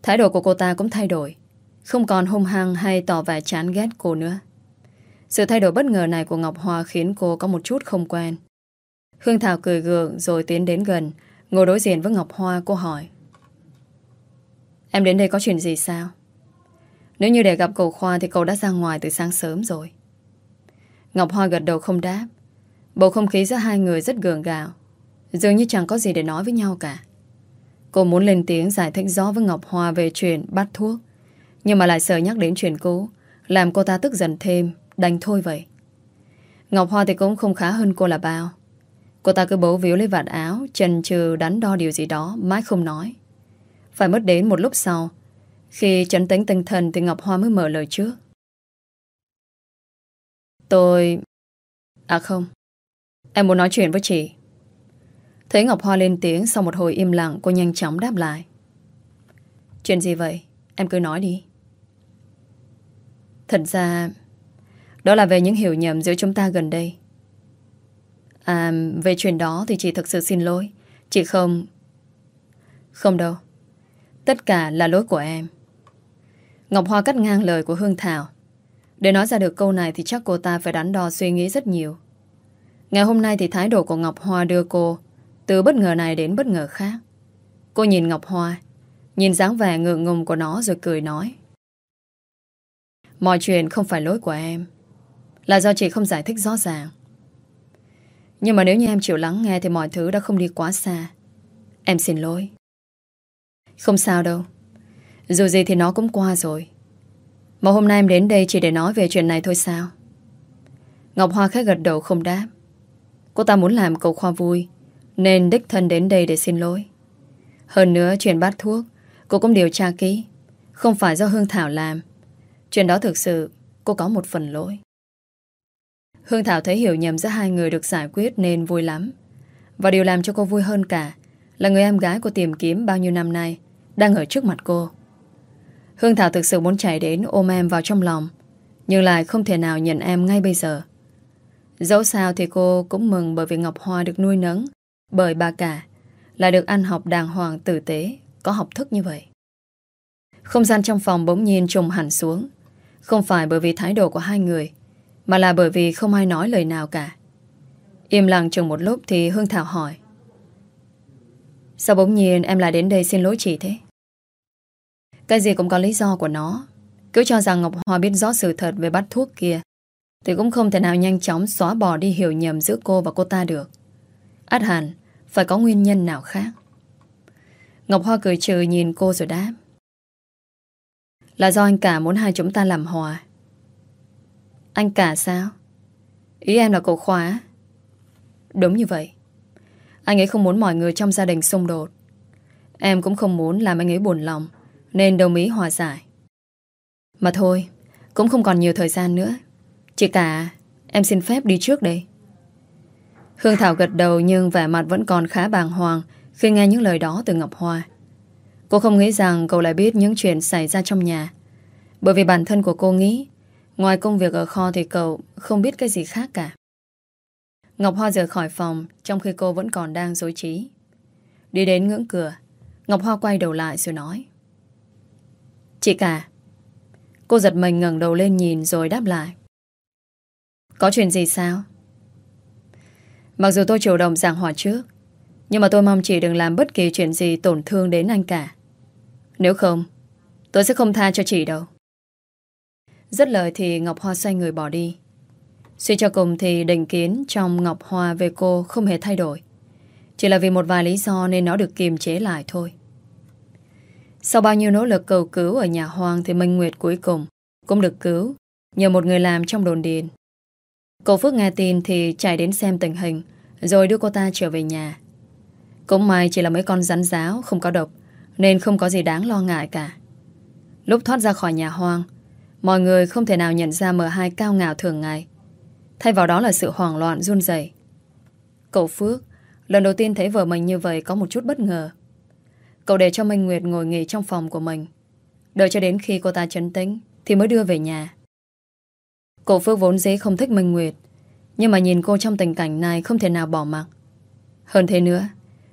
Thái độ của cô ta cũng thay đổi. Không còn hung hăng hay tỏ vẻ chán ghét cô nữa. Sự thay đổi bất ngờ này của Ngọc Hoa Khiến cô có một chút không quen. Hương Thảo cười gượng rồi tiến đến gần Ngồi đối diện với Ngọc Hoa cô hỏi. Em đến đây có chuyện gì sao? Nếu như để gặp cậu Khoa Thì cậu đã ra ngoài từ sáng sớm rồi. Ngọc Hoa gật đầu không đáp. Bầu không khí giữa hai người rất gượng gạo. Dường như chẳng có gì để nói với nhau cả. Cô muốn lên tiếng giải thích rõ với Ngọc Hoa về chuyện bắt thuốc. Nhưng mà lại sợ nhắc đến chuyện cũ, Làm cô ta tức giận thêm, Đành thôi vậy. Ngọc Hoa thì cũng không khá hơn cô là bao. Cô ta cứ bấu víu lấy vạt áo, Chần chừ đắn đo điều gì đó, Mãi không nói. Phải mất đến một lúc sau, Khi chấn tĩnh tinh thần Thì Ngọc Hoa mới mở lời trước. Tôi... À không, Em muốn nói chuyện với chị. Thấy Ngọc Hoa lên tiếng Sau một hồi im lặng, cô nhanh chóng đáp lại. Chuyện gì vậy? Em cứ nói đi. Thật ra, Đó là về những hiểu nhầm giữa chúng ta gần đây. À về chuyện đó thì chị thực sự xin lỗi. Chị không Không đâu. Tất cả là lỗi của em. Ngọc Hoa cắt ngang lời của Hương Thảo. Để nói ra được câu này Thì chắc cô ta phải đắn đo suy nghĩ rất nhiều. Ngày hôm nay thì thái độ của Ngọc Hoa đưa cô từ bất ngờ này đến bất ngờ khác. Cô nhìn Ngọc Hoa, nhìn dáng vẻ ngượng ngùng của nó rồi cười nói. Mọi chuyện không phải lỗi của em, là do chị không giải thích rõ ràng. Nhưng mà nếu như em chịu lắng nghe thì mọi thứ đã không đi quá xa. Em xin lỗi. Không sao đâu. Dù gì thì nó cũng qua rồi. Mà hôm nay em đến đây chỉ để nói về chuyện này thôi sao? Ngọc Hoa khẽ gật đầu không đáp. Cô ta muốn làm cậu Khoa vui nên đích thân đến đây để xin lỗi. Hơn nữa chuyện bát thuốc, Cô cũng điều tra kỹ, Không phải do Hương Thảo làm. Chuyện đó thực sự, cô có một phần lỗi. Hương Thảo thấy hiểu nhầm giữa hai người được giải quyết nên vui lắm. Và điều làm cho cô vui hơn cả Là người em gái cô tìm kiếm bao nhiêu năm nay Đang ở trước mặt cô. Hương Thảo thực sự muốn chạy đến ôm em vào trong lòng, Nhưng lại không thể nào nhận em ngay bây giờ. Dẫu sao thì cô cũng mừng bởi vì Ngọc Hoa được nuôi nấng bởi bà cả, lại được ăn học đàng hoàng tử tế, có học thức như vậy. Không gian trong phòng bỗng nhiên trùng hẳn xuống. Không phải bởi vì thái độ của hai người, mà là bởi vì không ai nói lời nào cả. Im lặng chừng một lúc thì Hương Thảo hỏi. Sao bỗng nhiên em lại đến đây xin lỗi chị thế? Cái gì cũng có lý do của nó. Cứ cho rằng Ngọc Hoa biết rõ sự thật về bắt thuốc kia thì cũng không thể nào nhanh chóng xóa bỏ đi hiểu nhầm giữa cô và cô ta được. Át hẳn, phải có nguyên nhân nào khác. Ngọc Hoa cười trừ nhìn cô rồi đáp. Là do anh cả muốn hai chúng ta làm hòa. Anh cả sao? Ý em là cậu Khoa Đúng như vậy. Anh ấy không muốn mọi người trong gia đình xung đột. Em cũng không muốn làm anh ấy buồn lòng, nên đồng ý hòa giải. Mà thôi, cũng không còn nhiều thời gian nữa. Chị cả Em xin phép đi trước đây Hương Thảo gật đầu nhưng vẻ mặt vẫn còn khá bàng hoàng Khi nghe những lời đó từ Ngọc Hoa. Cô không nghĩ rằng cậu lại biết những chuyện xảy ra trong nhà. Bởi vì bản thân của cô nghĩ, Ngoài công việc ở kho thì cậu không biết cái gì khác cả. Ngọc Hoa rời khỏi phòng Trong khi cô vẫn còn đang dối trí. Đi đến ngưỡng cửa, Ngọc Hoa quay đầu lại rồi nói. Chị cả. Cô giật mình ngẩng đầu lên nhìn rồi đáp lại. Có chuyện gì sao? Mặc dù tôi chủ động giảng hòa trước, nhưng mà tôi mong chị đừng làm bất kỳ chuyện gì tổn thương đến anh cả. Nếu không, tôi sẽ không tha cho chị đâu. Rất lời thì Ngọc Hoa xoay người bỏ đi. Suy cho cùng thì định kiến trong Ngọc Hoa về cô không hề thay đổi. Chỉ là vì một vài lý do nên nó được kiềm chế lại thôi. Sau bao nhiêu nỗ lực cầu cứu ở nhà hoang thì Minh Nguyệt cuối cùng cũng được cứu nhờ một người làm trong đồn điền. Cậu Phước nghe tin thì chạy đến xem tình hình rồi đưa cô ta trở về nhà. Cũng may chỉ là mấy con rắn giáo không có độc, nên không có gì đáng lo ngại cả. Lúc thoát ra khỏi nhà hoang, mọi người không thể nào nhận ra M2 cao ngạo thường ngày. Thay vào đó là sự hoảng loạn, run rẩy. Cậu Phước, lần đầu tiên thấy vợ mình như vậy có một chút bất ngờ. Cậu để cho Minh Nguyệt ngồi nghỉ trong phòng của mình. Đợi cho đến khi cô ta chấn tĩnh thì mới đưa về nhà. Cậu Phước vốn dĩ không thích Minh Nguyệt nhưng mà nhìn cô trong tình cảnh này không thể nào bỏ mặc. Hơn thế nữa,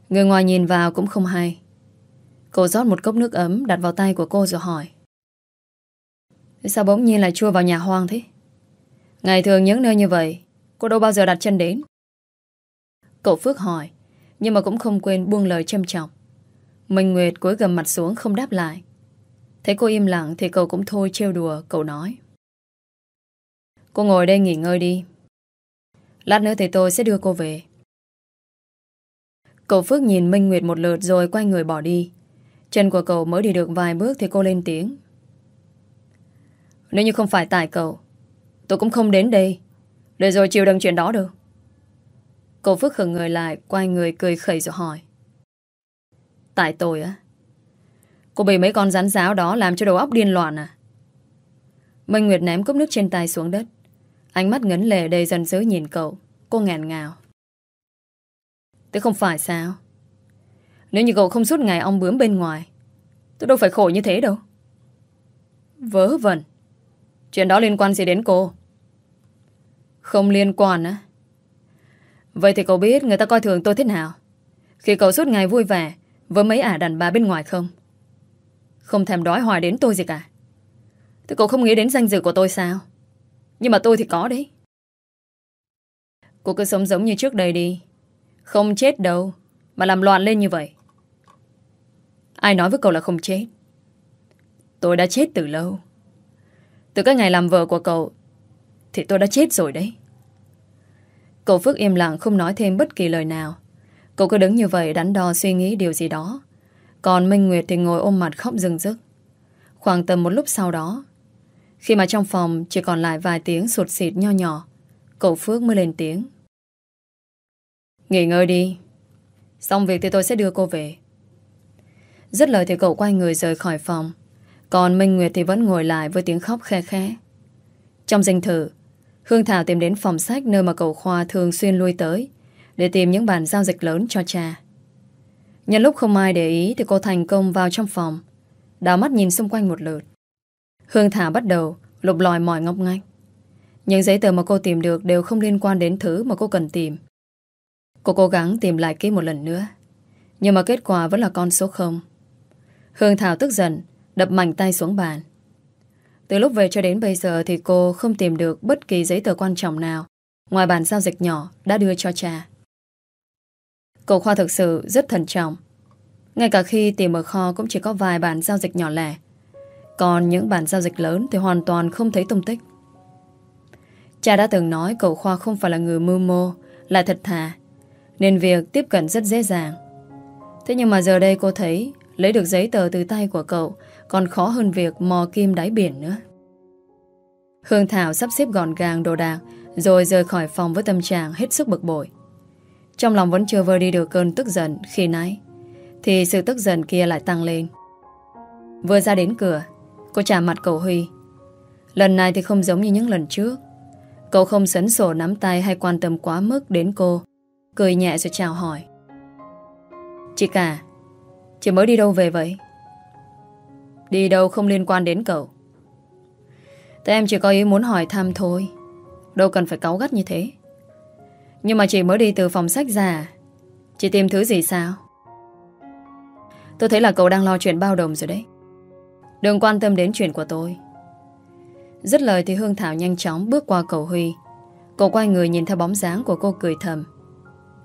người ngoài nhìn vào cũng không hay. Cô rót một cốc nước ấm đặt vào tay của cô rồi hỏi. Sao bỗng nhiên lại chua vào nhà hoang thế? Ngày thường những nơi như vậy, cô đâu bao giờ đặt chân đến. Cậu Phước hỏi, nhưng mà cũng không quên buông lời châm trọng. Minh Nguyệt cúi gầm mặt xuống không đáp lại. Thấy cô im lặng thì cậu cũng thôi trêu đùa, cậu nói. Cô ngồi đây nghỉ ngơi đi. Lát nữa thì tôi sẽ đưa cô về. Cậu Phước nhìn Minh Nguyệt một lượt rồi quay người bỏ đi. Chân của cậu mới đi được vài bước thì cô lên tiếng. Nếu như không phải tại cậu, tôi cũng không đến đây. Để rồi chịu đựng chuyện đó được. Cậu Phước khẩn người lại, quay người cười khẩy rồi hỏi. Tại tôi á? Cô bị mấy con rắn giáo đó làm cho đầu óc điên loạn à? Minh Nguyệt ném cốc nước trên tay xuống đất. Ánh mắt ngấn lệ đầy dần dữ nhìn cậu. Cô ngàn ngào. Thế không phải sao? Nếu như cậu không suốt ngày ong bướm bên ngoài, Tôi đâu phải khổ như thế đâu. Vớ vẩn. Chuyện đó liên quan gì đến cô? Không liên quan á. Vậy thì cậu biết người ta coi thường tôi thế nào? Khi cậu suốt ngày vui vẻ Với mấy ả đàn bà bên ngoài không? Không thèm đói hoài đến tôi gì cả. Thế cậu không nghĩ đến danh dự của tôi sao? Nhưng mà tôi thì có đấy. Cô cứ sống giống như trước đây đi. Không chết đâu. Mà làm loạn lên như vậy. Ai nói với cậu là không chết? Tôi đã chết từ lâu. Từ các ngày làm vợ của cậu, thì tôi đã chết rồi đấy. Cậu Phước im lặng không nói thêm bất kỳ lời nào. Cậu cứ đứng như vậy đắn đo suy nghĩ điều gì đó. Còn Minh Nguyệt thì ngồi ôm mặt khóc rừng rức. Khoảng tầm một lúc sau đó khi mà trong phòng chỉ còn lại vài tiếng sụt xịt nho nhỏ Cậu Phước mới lên tiếng. Nghỉ ngơi đi. Xong việc thì tôi sẽ đưa cô về. Rất lời thì cậu quay người rời khỏi phòng. Còn Minh Nguyệt thì vẫn ngồi lại với tiếng khóc khe khẽ. Trong danh thử Hương Thảo tìm đến phòng sách nơi mà cậu Khoa thường xuyên lui tới để tìm những bản giao dịch lớn cho cha. Nhân lúc không ai để ý thì cô thành công vào trong phòng, đào mắt nhìn xung quanh một lượt. Hương Thảo bắt đầu lục lòi mọi ngóc ngách. Những giấy tờ mà cô tìm được đều không liên quan đến thứ mà cô cần tìm. Cô cố gắng tìm lại kỹ một lần nữa. Nhưng mà kết quả vẫn là con số 0. Hương Thảo tức giận, đập mạnh tay xuống bàn. Từ lúc về cho đến bây giờ thì cô không tìm được bất kỳ giấy tờ quan trọng nào ngoài bản giao dịch nhỏ đã đưa cho cha. Cô Khoa thực sự rất thận trọng. Ngay cả khi tìm ở kho cũng chỉ có vài bản giao dịch nhỏ lẻ còn những bản giao dịch lớn thì hoàn toàn không thấy tung tích. Cha đã từng nói cậu Khoa không phải là người mưu mô, lại thật thà, nên việc tiếp cận rất dễ dàng. Thế nhưng mà giờ đây cô thấy lấy được giấy tờ từ tay của cậu còn khó hơn việc mò kim đáy biển nữa. Hương Thảo sắp xếp gọn gàng đồ đạc rồi rời khỏi phòng với tâm trạng hết sức bực bội. Trong lòng vẫn chưa vơi đi được cơn tức giận khi nãy thì sự tức giận kia lại tăng lên. Vừa ra đến cửa Cô trả mặt cậu Huy. Lần này thì không giống như những lần trước. Cậu không sấn sổ nắm tay hay quan tâm quá mức đến cô. Cười nhẹ rồi chào hỏi. Chị cả, Chị mới đi đâu về vậy? Đi đâu không liên quan đến cậu. Tại em chỉ có ý muốn hỏi thăm thôi. Đâu cần phải cáu gắt như thế. Nhưng mà chị mới đi từ phòng sách ra Chị tìm thứ gì sao? Tôi thấy là cậu đang lo chuyện bao đồng rồi đấy. Đừng quan tâm đến chuyện của tôi. Dứt lời thì Hương Thảo nhanh chóng bước qua cầu Huy. Cô quay người nhìn theo bóng dáng của cô cười thầm.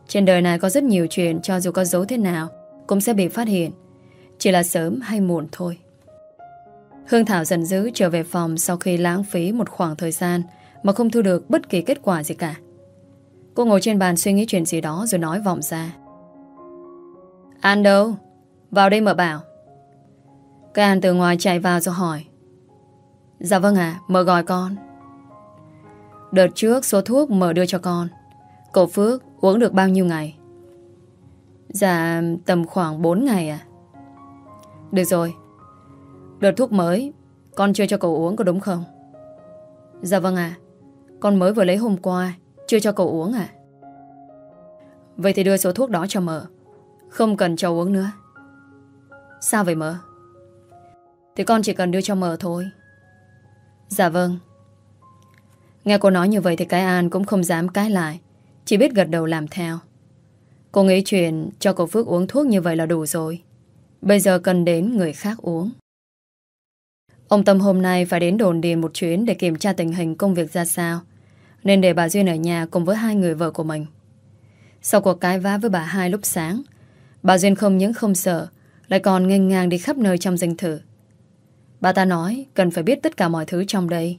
Trên đời này có rất nhiều chuyện, Cho dù có giấu thế nào, Cũng sẽ bị phát hiện. Chỉ là sớm hay muộn thôi. Hương Thảo dần dữ trở về phòng Sau khi lãng phí một khoảng thời gian Mà không thu được bất kỳ kết quả gì cả. Cô ngồi trên bàn suy nghĩ chuyện gì đó Rồi nói vọng ra. An đâu? Vào đây mở bảo. Cái An từ ngoài chạy vào rồi hỏi. Dạ vâng ạ, à, gọi con. Đợt trước số thuốc mở đưa cho con. Cậu Phước uống được bao nhiêu ngày? Dạ tầm khoảng 4 ngày à Được rồi. Đợt thuốc mới Con chưa cho cậu uống có đúng không? Dạ vâng ạ. Con mới vừa lấy hôm qua Chưa cho cậu uống à Vậy thì đưa số thuốc đó cho mợ. Không cần cho uống nữa. Sao vậy mợ? Thì con chỉ cần đưa cho mờ thôi. Dạ vâng. Nghe cô nói như vậy thì cái An cũng không dám cãi lại, Chỉ biết gật đầu làm theo. Cô nghĩ chuyện cho cậu Phước uống thuốc như vậy là đủ rồi. Bây giờ cần đến người khác uống. Ông Tâm hôm nay phải đến đồn điền một chuyến Để kiểm tra tình hình công việc ra sao, Nên để bà Duyên ở nhà cùng với hai người vợ của mình. Sau cuộc cái vã với bà hai lúc sáng, Bà Duyên không những không sợ, Lại còn nghênh ngang đi khắp nơi trong dinh thử. Bà ta nói cần phải biết tất cả mọi thứ trong đây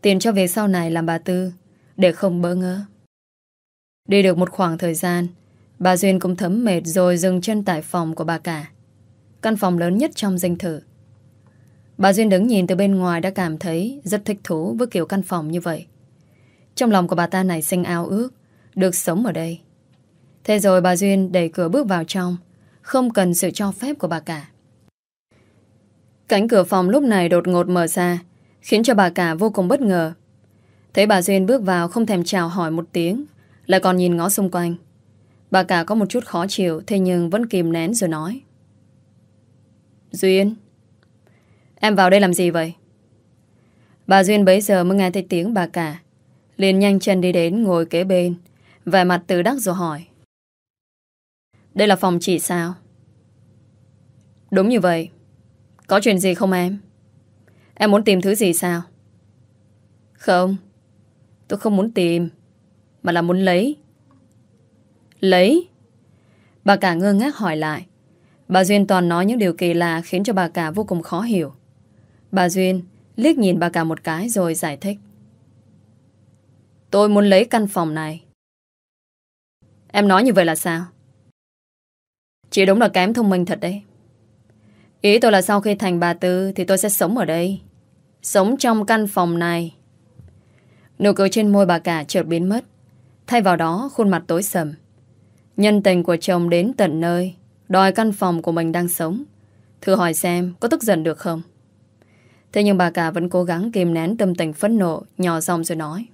Tiền cho về sau này làm bà Tư Để không bỡ ngỡ Đi được một khoảng thời gian Bà Duyên cũng thấm mệt rồi dừng chân tại phòng của bà cả Căn phòng lớn nhất trong danh thự Bà Duyên đứng nhìn từ bên ngoài đã cảm thấy rất thích thú với kiểu căn phòng như vậy. Trong lòng của bà ta này sinh ao ước, được sống ở đây. Thế rồi bà Duyên đẩy cửa bước vào trong, không cần sự cho phép của bà cả. Cánh cửa phòng lúc này đột ngột mở ra, khiến cho bà cả vô cùng bất ngờ. Thấy bà Duyên bước vào không thèm chào hỏi một tiếng, lại còn nhìn ngó xung quanh. Bà cả có một chút khó chịu, thế nhưng vẫn kìm nén rồi nói. Duyên, em vào đây làm gì vậy? Bà Duyên bấy giờ mới nghe thấy tiếng bà cả. liền nhanh chân đi đến ngồi kế bên, vẻ mặt từ đắc rồi hỏi. Đây là phòng chị sao? Đúng như vậy. Có chuyện gì không em? Em muốn tìm thứ gì sao? Không Tôi không muốn tìm, Mà là muốn lấy Lấy? Bà cả ngơ ngác hỏi lại Bà Duyên toàn nói những điều kỳ lạ Khiến cho bà cả vô cùng khó hiểu Bà Duyên liếc nhìn bà cả một cái Rồi giải thích Tôi muốn lấy căn phòng này Em nói như vậy là sao? Chị đúng là kém thông minh thật đấy Ý tôi là sau khi thành bà Tư Thì tôi sẽ sống ở đây. Sống trong căn phòng này. Nụ cười trên môi bà cả chợt biến mất. Thay vào đó, khuôn mặt tối sầm. Nhân tình của chồng đến tận nơi. Đòi căn phòng của mình đang sống. Thử hỏi xem có tức giận được không? Thế nhưng bà cả vẫn cố gắng kìm nén tâm tình phẫn nộ, Nhỏ giọng rồi nói.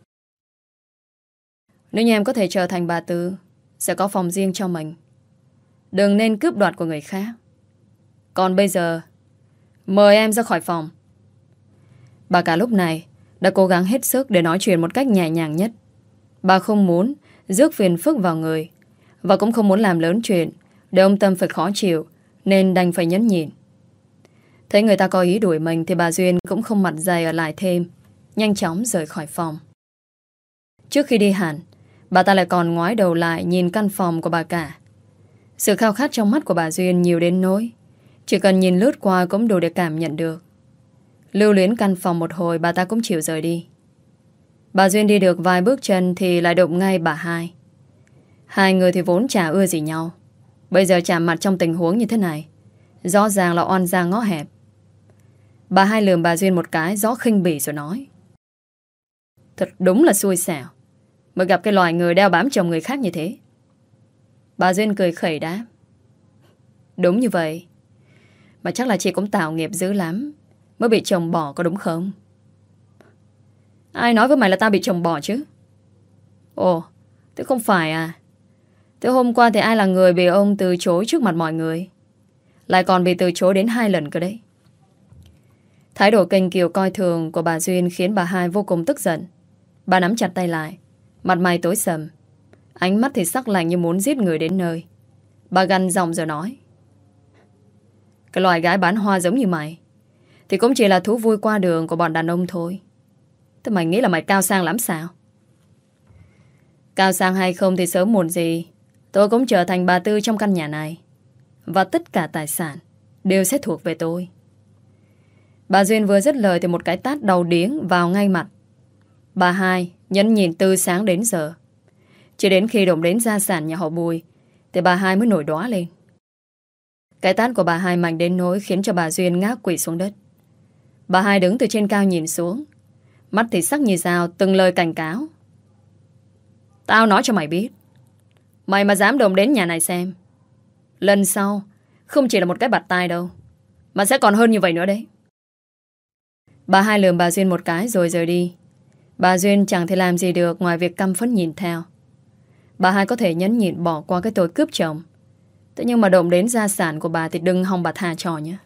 Nếu như em có thể trở thành bà Tư, Sẽ có phòng riêng cho mình. Đừng nên cướp đoạt của người khác. Còn bây giờ, Mời em ra khỏi phòng Bà cả lúc này đã cố gắng hết sức để nói chuyện một cách nhẹ nhàng nhất. Bà không muốn rước phiền phức vào người và cũng không muốn làm lớn chuyện để ông Tâm phải khó chịu nên đành phải nhấn nhịn. Thấy người ta có ý đuổi mình thì bà Duyên cũng không mặt dày ở lại thêm, nhanh chóng rời khỏi phòng. Trước khi đi hẳn, bà ta lại còn ngoái đầu lại nhìn căn phòng của bà cả. Sự khao khát trong mắt của bà Duyên nhiều đến nỗi chỉ cần nhìn lướt qua cũng đủ để cảm nhận được. Lưu luyến căn phòng một hồi, bà ta cũng chịu rời đi. Bà Duyên đi được vài bước chân thì lại đụng ngay bà hai. Hai người thì vốn chả ưa gì nhau. Bây giờ chạm mặt trong tình huống như thế này. Rõ ràng là oan ra ngõ hẹp. Bà hai lườm bà Duyên một cái, gió khinh bỉ rồi nói. Thật đúng là xui xẻo. Mới gặp cái loài người đeo bám chồng người khác như thế. Bà Duyên cười khẩy đáp. Đúng như vậy. Mà chắc là chị cũng tạo nghiệp dữ lắm Mới bị chồng bỏ có đúng không Ai nói với mày là tao bị chồng bỏ chứ Ồ Thế không phải à Thế hôm qua thì ai là người bị ông từ chối trước mặt mọi người Lại còn bị từ chối đến hai lần cơ đấy Thái độ kênh kiều coi thường của bà Duyên khiến bà hai vô cùng tức giận. Bà nắm chặt tay lại, mặt mày tối sầm. Ánh mắt thì sắc lạnh như muốn giết người đến nơi. Bà gằn giọng rồi nói. Cái loài gái bán hoa giống như mày. Thì cũng chỉ là thú vui qua đường của bọn đàn ông thôi. Thế mày nghĩ là mày cao sang lắm sao? Cao sang hay không thì sớm muộn gì. Tôi cũng trở thành bà Tư trong căn nhà này. Và tất cả tài sản Đều sẽ thuộc về tôi. Bà Duyên vừa dứt lời Thì một cái tát đầu điếng vào ngay mặt. Bà hai nhấn nhìn từ sáng đến giờ. Chỉ đến khi động đến gia sản nhà họ Bùi, Thì bà hai mới nổi đóa lên. Cái tát của bà hai mạnh đến nỗi Khiến cho bà Duyên ngã quỷ xuống đất. Bà hai đứng từ trên cao nhìn xuống. Mắt thì sắc như dao, Từng lời cảnh cáo. Tao nói cho mày biết, Mày mà dám đồng đến nhà này xem, Lần sau Không chỉ là một cái bạt tai đâu, Mà sẽ còn hơn như vậy nữa đấy. Bà hai lườm bà Duyên một cái rồi rời đi. Bà Duyên chẳng thể làm gì được Ngoài việc căm phấn nhìn theo. Bà hai có thể nhấn nhịn bỏ qua cái tội cướp chồng. Thế nhưng mà động đến gia sản của bà Thì đừng hòng bà tha trò nhé.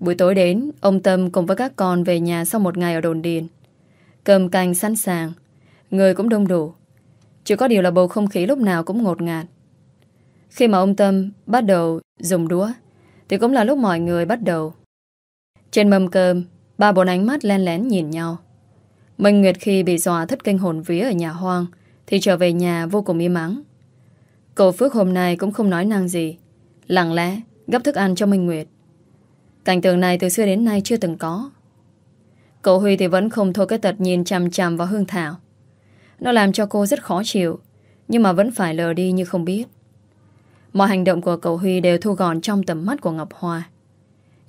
Buổi tối đến, Ông Tâm cùng với các con về nhà Sau một ngày ở đồn điền. Cơm canh sẵn sàng, Người cũng đông đủ. Chỉ có điều là bầu không khí lúc nào cũng ngột ngạt. Khi mà ông Tâm bắt đầu dùng đũa, Thì cũng là lúc mọi người bắt đầu. Trên mâm cơm, Ba bốn ánh mắt len lén nhìn nhau. Minh Nguyệt khi bị dọa thất kinh hồn vía ở nhà hoang, Thì trở về nhà vô cùng im mắng Cậu Phước hôm nay cũng không nói năng gì. Lặng lẽ, gấp thức ăn cho Minh Nguyệt. Cảnh tượng này từ xưa đến nay chưa từng có. Cậu Huy thì vẫn không thôi cái tật nhìn chằm chằm vào Hương Thảo. Nó làm cho cô rất khó chịu, Nhưng mà vẫn phải lờ đi như không biết. Mọi hành động của cậu Huy đều thu gọn trong tầm mắt của Ngọc Hoa.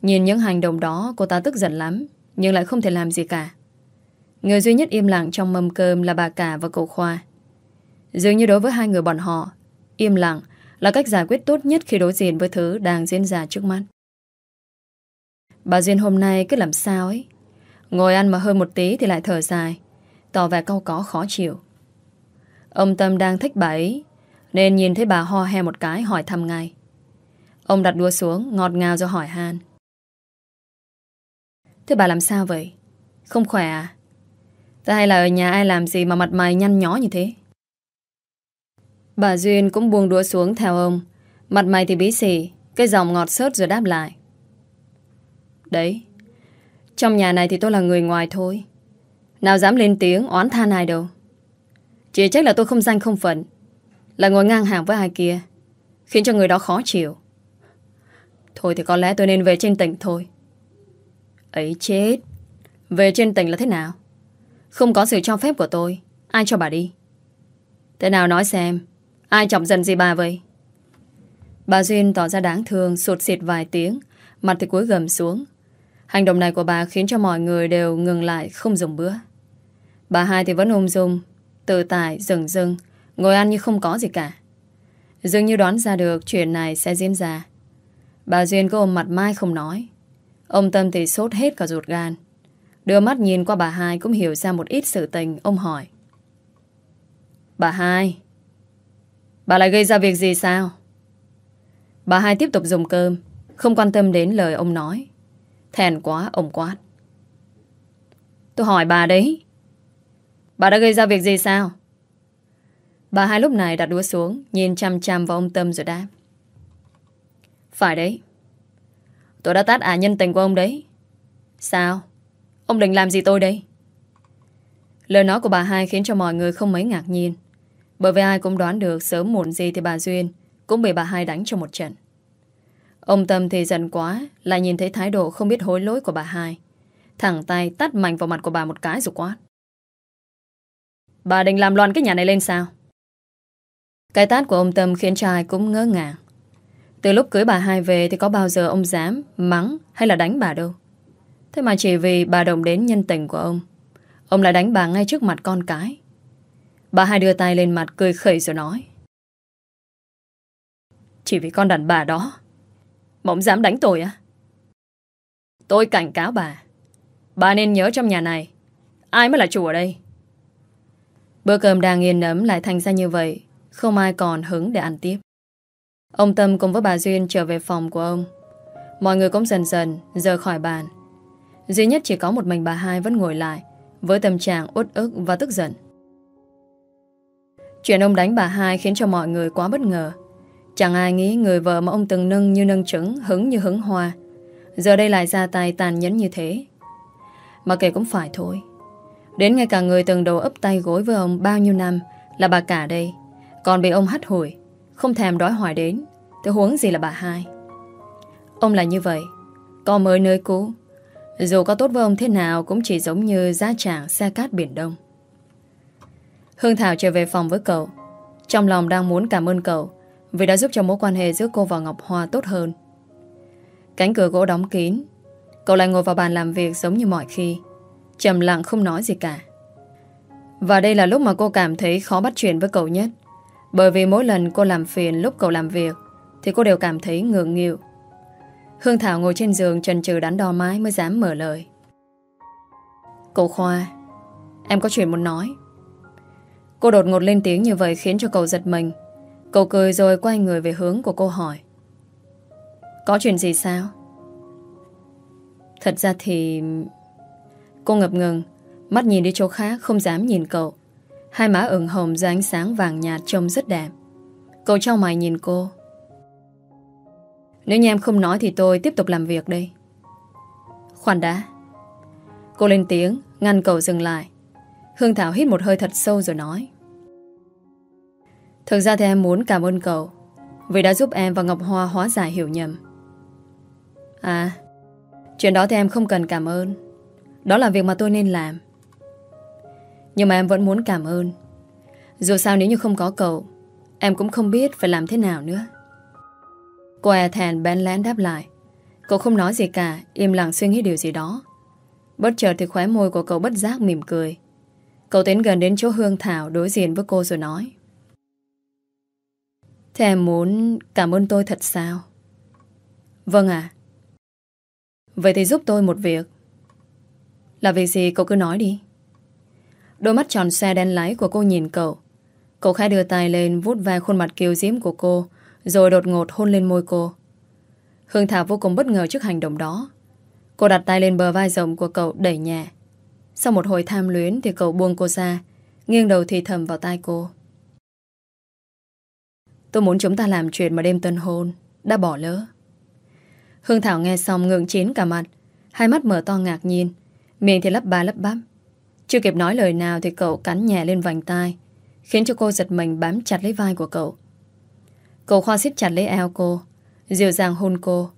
Nhìn những hành động đó, cô ta tức giận lắm, Nhưng lại không thể làm gì cả. Người duy nhất im lặng trong mâm cơm là bà cả và cậu Khoa. Dường như đối với hai người bọn họ Im lặng là cách giải quyết tốt nhất khi đối diện với thứ đang diễn ra trước mắt. Bà Duyên hôm nay cứ làm sao ấy? Ngồi ăn mà hơi một tí thì lại thở dài, Tỏ vẻ câu có khó chịu. Ông Tâm đang thích bà ấy, Nên nhìn thấy bà ho he một cái hỏi thăm ngay. Ông đặt đua xuống, Ngọt ngào rồi hỏi han. Thế bà làm sao vậy? Không khỏe à? Thế hay là ở nhà ai làm gì mà mặt mày nhăn nhó như thế? Bà Duyên cũng buông đũa xuống theo ông. Mặt mày thì bí xỉ Cái giọng ngọt sớt rồi đáp lại. Đấy, Trong nhà này thì tôi là người ngoài thôi. Nào dám lên tiếng oán than ai đâu. Chỉ trách là tôi không danh không phận, Là ngồi ngang hàng với ai kia, Khiến cho người đó khó chịu. Thôi thì có lẽ tôi nên về trên tỉnh thôi. Ấy chết, Về trên tỉnh là thế nào? Không có sự cho phép của tôi, Ai cho bà đi? Thế nào nói xem? Ai chọc giận gì bà vậy? Bà Duyên tỏ ra đáng thương Sụt xịt vài tiếng. Mặt thì cúi gầm xuống. Hành động này của bà khiến cho mọi người đều ngừng lại không dùng bữa. Bà hai thì vẫn ôm dung Tự tại, rừng rừng Ngồi ăn như không có gì cả. Dường như đoán ra được chuyện này sẽ diễn ra. Bà Duyên có ôm mặt mai không nói. Ông Tâm thì sốt hết cả ruột gan. Đưa mắt nhìn qua bà hai Cũng hiểu ra một ít sự tình Ông hỏi. Bà hai Bà lại gây ra việc gì sao? Bà hai tiếp tục dùng cơm, Không quan tâm đến lời ông nói. Thèn quá, ông quát. Tôi hỏi bà đấy. Bà đã gây ra việc gì sao? Bà hai lúc này đặt đũa xuống, Nhìn chăm chăm vào ông Tâm rồi đáp. Phải đấy. Tôi đã tát ả nhân tình của ông đấy. Sao? Ông định làm gì tôi đây? Lời nói của bà hai khiến cho mọi người không mấy ngạc nhiên. Bởi vì ai cũng đoán được Sớm muộn gì thì bà Duyên Cũng bị bà hai đánh cho một trận. Ông Tâm thì giận quá, Lại nhìn thấy thái độ không biết hối lỗi của bà hai. Thẳng tay tắt mạnh vào mặt của bà một cái rồi quát. Bà định làm loạn cái nhà này lên sao? Cái tát của ông Tâm khiến trai cũng ngỡ ngàng. Từ lúc cưới bà hai về Thì có bao giờ ông dám mắng Hay là đánh bà đâu. Thế mà chỉ vì bà đồng đến nhân tình của ông Ông lại đánh bà ngay trước mặt con cái. Bà hai đưa tay lên mặt Cười khẩy rồi nói. Chỉ vì con đàn bà đó Mà ông dám đánh tôi à? Tôi cảnh cáo bà Bà nên nhớ trong nhà này, Ai mới là chủ ở đây? Bữa cơm đang yên ấm lại thành ra như vậy, Không ai còn hứng để ăn tiếp. Ông Tâm cùng với bà Duyên trở về phòng của ông. Mọi người cũng dần dần rời khỏi bàn. Duy nhất chỉ có một mình bà hai vẫn ngồi lại, Với tâm trạng uất ức và tức giận. Chuyện ông đánh bà hai khiến cho mọi người quá bất ngờ. Chẳng ai nghĩ người vợ mà ông từng nâng như nâng trứng, Hứng như hứng hoa. Giờ đây lại ra tay tàn nhẫn như thế. Mà kể cũng phải thôi. Đến ngay cả người từng đầu ấp tay gối với ông bao nhiêu năm Là bà cả đây. Còn bị ông hắt hủi, Không thèm đói hỏi đến. Thế huống gì là bà hai? Ông là như vậy. Có mới nơi cũ. Dù có tốt với ông thế nào Cũng chỉ giống như giá tràng xe cát biển đông. Hương Thảo trở về phòng với cậu. Trong lòng đang muốn cảm ơn cậu, Vì đã giúp cho mối quan hệ giữa cô và Ngọc Hoa tốt hơn. Cánh cửa gỗ đóng kín, Cậu lại ngồi vào bàn làm việc giống như mọi khi, trầm lặng không nói gì cả. Và đây là lúc mà cô cảm thấy khó bắt chuyện với cậu nhất, Bởi vì mỗi lần cô làm phiền lúc cậu làm việc, Thì cô đều cảm thấy ngượng nghịu. Hương Thảo ngồi trên giường trần trừ đắn đo mái mới dám mở lời. Cậu Khoa, Em có chuyện muốn nói. Cô đột ngột lên tiếng như vậy khiến cho cậu giật mình. Cậu cười rồi quay người về hướng của cô hỏi. Có chuyện gì sao? Thật ra thì... Cô ngập ngừng, Mắt nhìn đi chỗ khác không dám nhìn cậu. Hai má ửng hồng dưới ánh sáng vàng nhạt trông rất đẹp. Cậu trao mày nhìn cô. Nếu như em không nói thì tôi tiếp tục làm việc đây. Khoan đã. Cô lên tiếng, Ngăn cậu dừng lại. Hương Thảo hít một hơi thật sâu rồi nói. Thực ra thì em muốn cảm ơn cậu, Vì đã giúp em và Ngọc Hoa hóa giải hiểu nhầm. À Chuyện đó thì em không cần cảm ơn. Đó là việc mà tôi nên làm. Nhưng mà em vẫn muốn cảm ơn. Dù sao nếu như không có cậu, Em cũng không biết phải làm thế nào nữa. Cô e thèn bén lén đáp lại. Cậu không nói gì cả, Im lặng suy nghĩ điều gì đó. Bất chợt thì khóe môi của cậu bất giác mỉm cười. Cậu tiến gần đến chỗ Hương Thảo Đối diện với cô rồi nói. Thế em muốn cảm ơn tôi thật sao? Vâng ạ. Vậy thì giúp tôi một việc. Là việc gì cậu cứ nói đi. Đôi mắt tròn xe đen láy của cô nhìn cậu. Cậu khẽ đưa tay lên Vút ve khuôn mặt kiều diễm của cô, Rồi đột ngột hôn lên môi cô. Hương Thảo vô cùng bất ngờ trước hành động đó. Cô đặt tay lên bờ vai rộng của cậu đẩy nhẹ. Sau một hồi tham luyến Thì cậu buông cô ra. Nghiêng đầu thì thầm vào tai cô. Tôi muốn chúng ta làm chuyện mà đêm tân hôn. Đã bỏ lỡ. Hương Thảo nghe xong ngượng chín cả mặt. Hai mắt mở to ngạc nhiên. Miệng thì lắp ba lắp bắp. Chưa kịp nói lời nào thì cậu cắn nhẹ lên vành tai, Khiến cho cô giật mình bám chặt lấy vai của cậu. Cậu khoa xích chặt lấy eo cô, Dịu dàng hôn cô.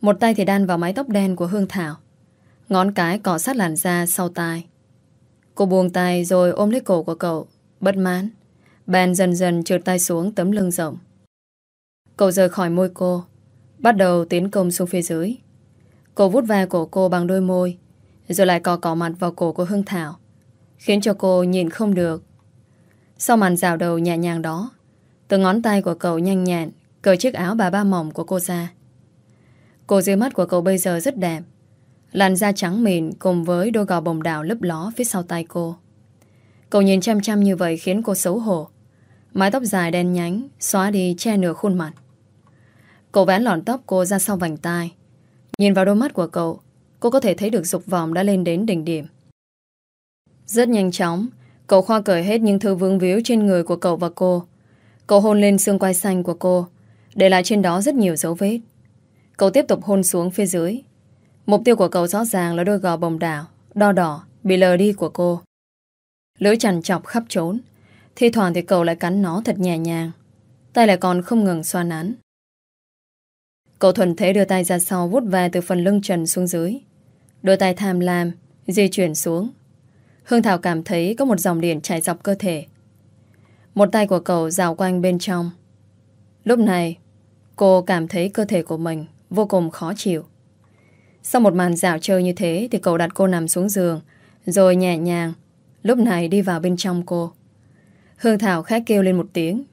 Một tay thì đan vào mái tóc đen của Hương Thảo. Ngón cái cọ sát làn da sau tai. Cô buông tay rồi ôm lấy cổ của cậu. Bất mãn. Bèn dần dần trượt tay xuống tấm lưng rộng. Cậu rời khỏi môi cô. Bắt đầu tiến công xuống phía dưới. Cô vút ve cổ cô bằng đôi môi, Rồi lại cò cỏ mặt vào cổ của Hương Thảo, Khiến cho cô nhìn không được. Sau màn rào đầu nhẹ nhàng đó, Từ ngón tay của cậu nhanh nhẹn Cởi chiếc áo bà ba mỏng của cô ra. Cô dưới mắt của cậu bây giờ rất đẹp. Làn da trắng mịn Cùng với đôi gò bồng đào lấp ló Phía sau tay cô. Cậu nhìn chăm chăm như vậy khiến cô xấu hổ. Mái tóc dài đen nhánh, Xóa đi che nửa khuôn mặt. Cậu vén lọn tóc cô ra sau vành tai. Nhìn vào đôi mắt của cậu, Cô có thể thấy được dục vọng đã lên đến đỉnh điểm. Rất nhanh chóng, Cậu khoa cởi hết những thứ vướng víu Trên người của cậu và cô. Cậu hôn lên xương quai xanh của cô, Để lại trên đó rất nhiều dấu vết. Cậu tiếp tục hôn xuống phía dưới. Mục tiêu của cậu rõ ràng là đôi gò bồng đảo Đo đỏ Bị lờ đi của cô Lưỡi chằn chọc khắp trốn Thi thoảng thì cậu lại cắn nó thật nhẹ nhàng Tay lại còn không ngừng xoa nắn Cậu thuần thế đưa tay ra sau vút về từ phần lưng trần xuống dưới. Đôi tay tham lam, di chuyển xuống. Hương Thảo cảm thấy có một dòng điện chảy dọc cơ thể. Một tay của cậu rào quanh bên trong. Lúc này, cô cảm thấy cơ thể của mình vô cùng khó chịu. Sau một màn dạo chơi như thế thì cậu đặt cô nằm xuống giường, rồi nhẹ nhàng, lúc này đi vào bên trong cô. Hương Thảo khẽ kêu lên một tiếng.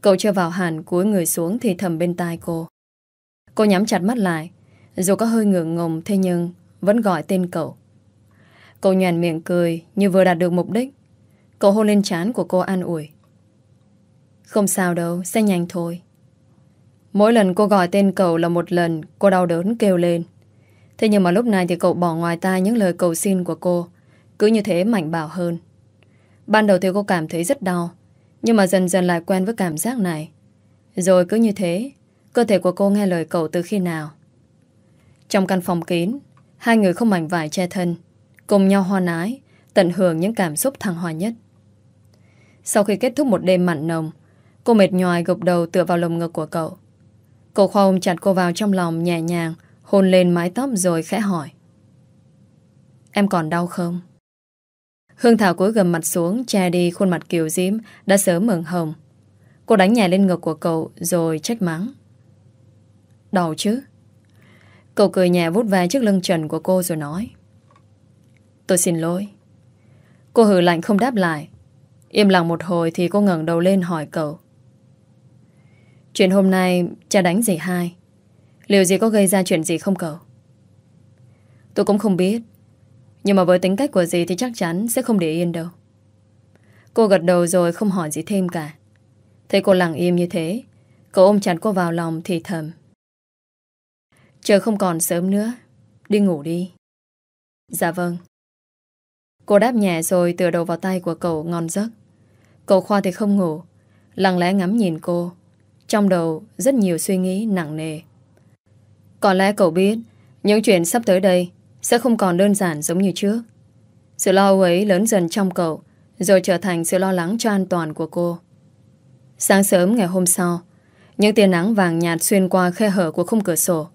Cậu chưa vào hẳn cúi người xuống thì thầm bên tai cô. Cô nhắm chặt mắt lại Dù có hơi ngượng ngùng Thế nhưng vẫn gọi tên cậu Cậu nhàn miệng cười Như vừa đạt được mục đích Cậu hôn lên trán của cô an ủi Không sao đâu, sẽ nhanh thôi Mỗi lần cô gọi tên cậu là một lần, Cô đau đớn kêu lên. Thế nhưng mà lúc này thì cậu bỏ ngoài tai những lời cầu xin của cô, Cứ như thế mạnh bảo hơn. Ban đầu thì cô cảm thấy rất đau, Nhưng mà dần dần lại quen với cảm giác này. Rồi cứ như thế, Cơ thể của cô nghe lời cậu từ khi nào. Trong căn phòng kín, Hai người không mảnh vải che thân, Cùng nhau hoan ái Tận hưởng những cảm xúc thăng hoa nhất. Sau khi kết thúc một đêm mặn nồng, Cô mệt nhòi gục đầu tựa vào lồng ngực của cậu. Cậu khoa ôm chặt cô vào trong lòng nhẹ nhàng, Hôn lên mái tóc rồi khẽ hỏi. Em còn đau không? Hương Thảo cúi gầm mặt xuống, Che đi khuôn mặt kiều diễm, Đã sớm mừng hồng. Cô đánh nhẹ lên ngực của cậu Rồi trách mắng. Đau chứ? Cậu cười nhẹ vút ve trước lưng trần của cô rồi nói. Tôi xin lỗi. Cô hử lạnh không đáp lại. Im lặng một hồi thì cô ngẩng đầu lên hỏi cậu. Chuyện hôm nay cha đánh dì hai. Liệu dì có gây ra chuyện gì không cậu? Tôi cũng không biết. Nhưng mà với tính cách của dì thì chắc chắn Sẽ không để yên đâu. Cô gật đầu rồi không hỏi gì thêm cả. Thấy cô lặng im như thế, Cậu ôm chặt cô vào lòng thì thầm. Trời không còn sớm nữa, Đi ngủ đi. Dạ vâng. Cô đáp nhẹ rồi tựa đầu vào tay của cậu ngon giấc. Cậu Khoa thì không ngủ, Lặng lẽ ngắm nhìn cô. Trong đầu, rất nhiều suy nghĩ nặng nề. Có lẽ cậu biết, Những chuyện sắp tới đây Sẽ không còn đơn giản giống như trước. Sự lo âu ấy lớn dần trong cậu, Rồi trở thành sự lo lắng cho an toàn của cô. Sáng sớm ngày hôm sau, Những tia nắng vàng nhạt xuyên qua khe hở của khung cửa sổ.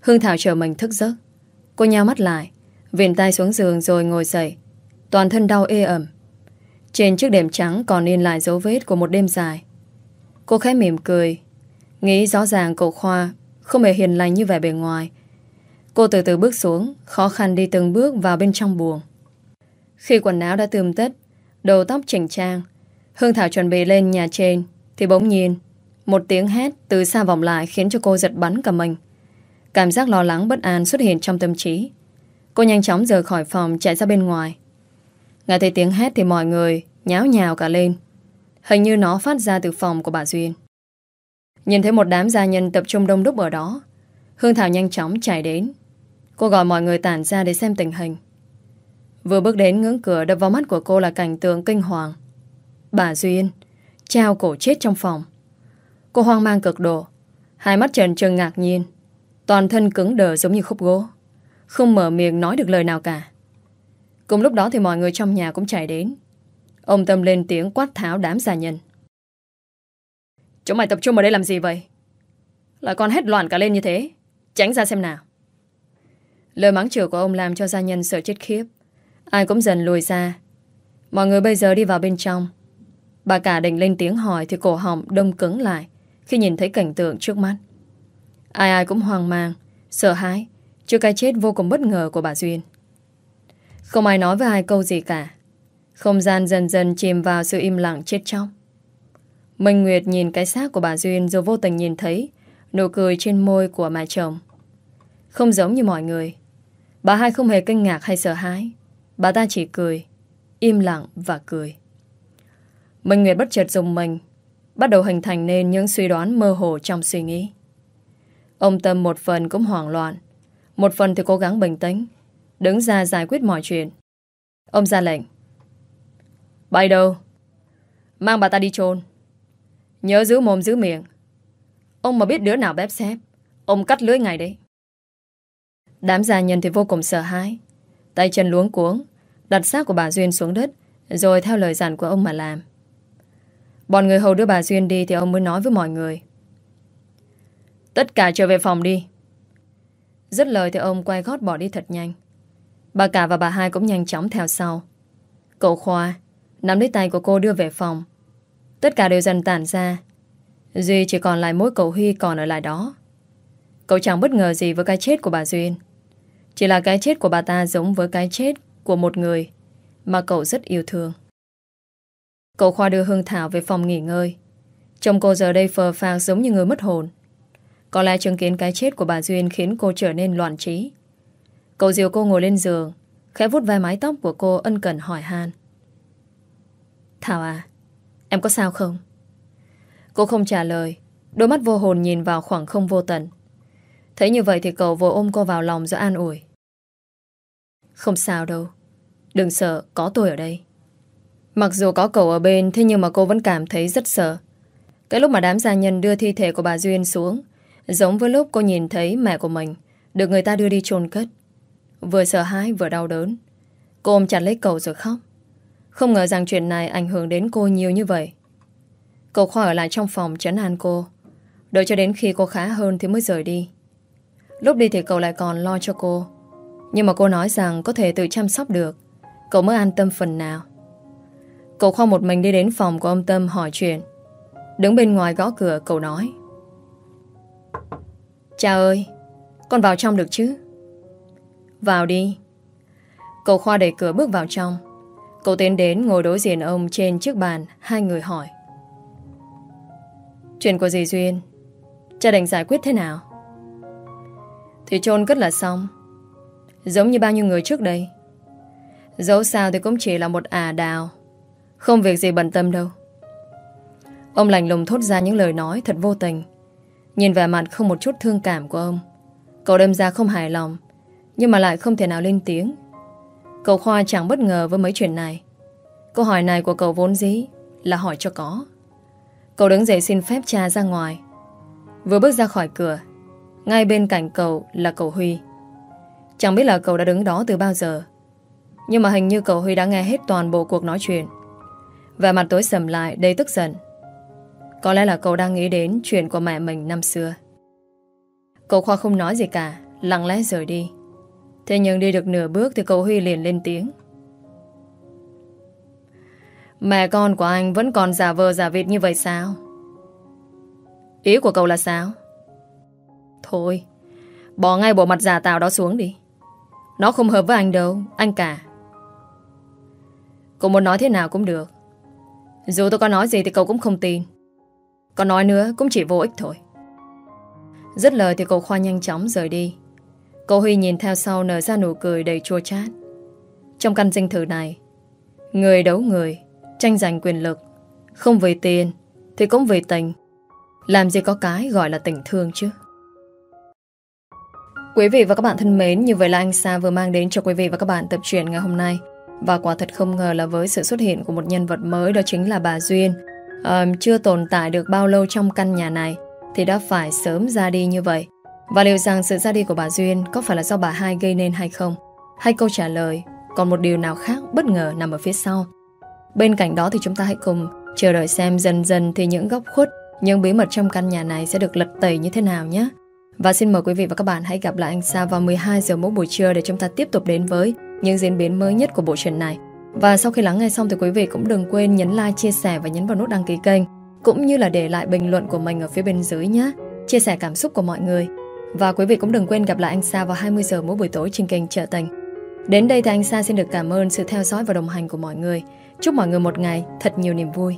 Hương Thảo chờ mình thức giấc. Cô nhao mắt lại Viện tay xuống giường rồi ngồi dậy. Toàn thân đau ê ẩm. Trên chiếc đệm trắng còn in lại dấu vết của một đêm dài. Cô khẽ mỉm cười. Nghĩ rõ ràng cậu Khoa Không hề hiền lành như vẻ bề ngoài. Cô từ từ bước xuống, Khó khăn đi từng bước vào bên trong buồng. Khi quần áo đã tươm tất, Đầu tóc chỉnh trang, Hương Thảo chuẩn bị lên nhà trên, Thì bỗng nhiên, Một tiếng hét từ xa vọng lại Khiến cho cô giật bắn cả mình. Cảm giác lo lắng bất an xuất hiện trong tâm trí. Cô nhanh chóng rời khỏi phòng, chạy ra bên ngoài. Nghe thấy tiếng hét thì mọi người nháo nhào cả lên. Hình như nó phát ra từ phòng của bà Duyên. Nhìn thấy một đám gia nhân tập trung đông đúc ở đó, Hương Thảo nhanh chóng chạy đến. Cô gọi mọi người tản ra để xem tình hình. Vừa bước đến ngưỡng cửa đập vào mắt của cô là cảnh tượng kinh hoàng. Bà Duyên trao cổ chết trong phòng. Cô hoang mang cực độ, hai mắt trần trừng ngạc nhiên, toàn thân cứng đờ giống như khúc gỗ, không mở miệng nói được lời nào cả. Cùng lúc đó thì mọi người trong nhà cũng chạy đến. Ông Tâm lên tiếng quát tháo đám gia nhân. Chúng mày tập trung ở đây làm gì vậy? Là con hết loạn cả lên như thế. Tránh ra xem nào. Lời mắng chửi của ông làm cho gia nhân sợ chết khiếp. Ai cũng dần lùi ra. Mọi người bây giờ đi vào bên trong. Bà cả định lên tiếng hỏi thì cổ họng đông cứng lại khi nhìn thấy cảnh tượng trước mắt. Ai ai cũng hoang mang, sợ hãi trước cái chết vô cùng bất ngờ của bà Duyên. Không ai nói với ai câu gì cả không gian dần dần chìm vào sự im lặng chết trong. Minh Nguyệt nhìn cái xác của bà Duyên Rồi vô tình nhìn thấy, Nụ cười trên môi của mẹ chồng. Không giống như mọi người. Bà hai không hề kinh ngạc hay sợ hãi. Bà ta chỉ cười, Im lặng và cười. Minh Nguyệt bất chợt dùng mình, Bắt đầu hình thành nên những suy đoán mơ hồ trong suy nghĩ. Ông Tâm một phần cũng hoảng loạn, Một phần thì cố gắng bình tĩnh, Đứng ra giải quyết mọi chuyện. Ông ra lệnh Bay đâu? Mang bà ta đi chôn. Nhớ giữ mồm giữ miệng. Ông mà biết đứa nào bếp xếp, Ông cắt lưới ngày đấy. Đám gia nhân thì vô cùng sợ hãi. Tay chân luống cuống, Đặt xác của bà Duyên xuống đất, Rồi theo lời dặn của ông mà làm. Bọn người hầu đưa bà Duyên đi Thì ông mới nói với mọi người. Tất cả trở về phòng đi. Dứt lời thì ông quay gót bỏ đi thật nhanh. Bà cả và bà hai cũng nhanh chóng theo sau. Cậu Khoa nắm lấy tay của cô đưa về phòng. Tất cả đều dần tản ra. Duy chỉ còn lại mỗi cậu Huy còn ở lại đó. Cậu chẳng bất ngờ gì với cái chết của bà Duyên. Chỉ là cái chết của bà ta giống với cái chết của một người mà cậu rất yêu thương. Cậu Khoa đưa Hương Thảo về phòng nghỉ ngơi. Trông cô giờ đây phờ phạc giống như người mất hồn. Có lẽ chứng kiến cái chết của bà Duyên khiến cô trở nên loạn trí. Cậu dìu cô ngồi lên giường, Khẽ vút vai mái tóc của cô ân cần hỏi han Thảo à Em có sao không? Cô không trả lời, Đôi mắt vô hồn nhìn vào khoảng không vô tận. Thấy như vậy thì cậu vội ôm cô vào lòng rồi an ủi. Không sao đâu, Đừng sợ, có tôi ở đây. Mặc dù có cậu ở bên, Thế nhưng mà cô vẫn cảm thấy rất sợ. Cái lúc mà đám gia nhân đưa thi thể của bà Duyên xuống, Giống với lúc cô nhìn thấy mẹ của mình Được người ta đưa đi chôn cất. Vừa sợ hãi, vừa đau đớn. Cô ôm chặt lấy cậu rồi khóc. Không ngờ rằng chuyện này ảnh hưởng đến cô nhiều như vậy. Cậu Khoa ở lại trong phòng chấn an cô. Đợi cho đến khi cô khá hơn Thì mới rời đi. Lúc đi thì cậu lại còn lo cho cô. Nhưng mà cô nói rằng có thể tự chăm sóc được. Cậu mới an tâm phần nào. Cậu Khoa một mình đi đến phòng của ông Tâm hỏi chuyện. Đứng bên ngoài gõ cửa, cậu nói. Cha ơi, Con vào trong được chứ? Vào đi. Cậu Khoa đẩy cửa bước vào trong. Cậu tiến đến ngồi đối diện ông trên chiếc bàn, Hai người hỏi. Chuyện của dì Duyên, Cha định giải quyết thế nào? Thì chôn cất là xong. Giống như bao nhiêu người trước đây. Dẫu sao thì cũng chỉ là một ả đào. Không việc gì bận tâm đâu. Ông lành lùng thốt ra những lời nói thật vô tình. Nhìn vẻ mặt không một chút thương cảm của ông. Cậu đâm ra không hài lòng, Nhưng mà lại không thể nào lên tiếng. Cậu Khoa chẳng bất ngờ với mấy chuyện này. Câu hỏi này của cậu vốn dĩ Là hỏi cho có. Cậu đứng dậy xin phép cha ra ngoài. Vừa bước ra khỏi cửa, Ngay bên cạnh cậu là cậu Huy. Chẳng biết là cậu đã đứng đó từ bao giờ, Nhưng mà hình như cậu Huy đã nghe hết toàn bộ cuộc nói chuyện. Và mặt tối sầm lại, đầy tức giận. Có lẽ là cậu đang nghĩ đến chuyện của mẹ mình năm xưa. Cậu Khoa không nói gì cả, Lặng lẽ rời đi. Thế nhưng đi được nửa bước Thì cậu Huy liền lên tiếng Mẹ con của anh vẫn còn giả vờ giả vịt như vậy sao? Ý của cậu là sao? Thôi, bỏ ngay bộ mặt giả tạo đó xuống đi. Nó không hợp với anh đâu, anh cả. Cậu muốn nói thế nào cũng được. Dù tôi có nói gì thì cậu cũng không tin. còn nói nữa cũng chỉ vô ích thôi. Dứt lời thì cậu Khoa nhanh chóng rời đi. Cô Huy nhìn theo sau nở ra nụ cười đầy chua chát. Trong căn dinh thự này, người đấu người, tranh giành quyền lực. Không vì tiền, thì cũng vì tình. Làm gì có cái gọi là tình thương chứ. Quý vị và các bạn thân mến, như vậy là anh Sa vừa mang đến cho quý vị và các bạn tập truyện ngày hôm nay. Và quả thật không ngờ là với sự xuất hiện của một nhân vật mới đó chính là bà Duyên. Um, chưa tồn tại được bao lâu trong căn nhà này thì đã phải sớm ra đi như vậy. Và liệu rằng sự ra đi của bà Duyên có phải là do bà hai gây nên hay không? Hay câu trả lời còn một điều nào khác bất ngờ nằm ở phía sau? Bên cạnh đó thì chúng ta hãy cùng chờ đợi xem dần dần thì những góc khuất, những bí mật trong căn nhà này sẽ được lật tẩy như thế nào nhé. Và xin mời quý vị và các bạn hãy gặp lại anh Sa vào 12 giờ mỗi buổi trưa để chúng ta tiếp tục đến với những diễn biến mới nhất của bộ truyện này. Và sau khi lắng nghe xong thì quý vị cũng đừng quên nhấn like, chia sẻ và nhấn vào nút đăng ký kênh cũng như là để lại bình luận của mình ở phía bên dưới nhé. Chia sẻ cảm xúc của mọi người. Và quý vị cũng đừng quên gặp lại anh Sa vào 20 giờ mỗi buổi tối trên kênh Trợ Tình. Đến đây thì anh Sa xin được cảm ơn sự theo dõi và đồng hành của mọi người. Chúc mọi người một ngày thật nhiều niềm vui.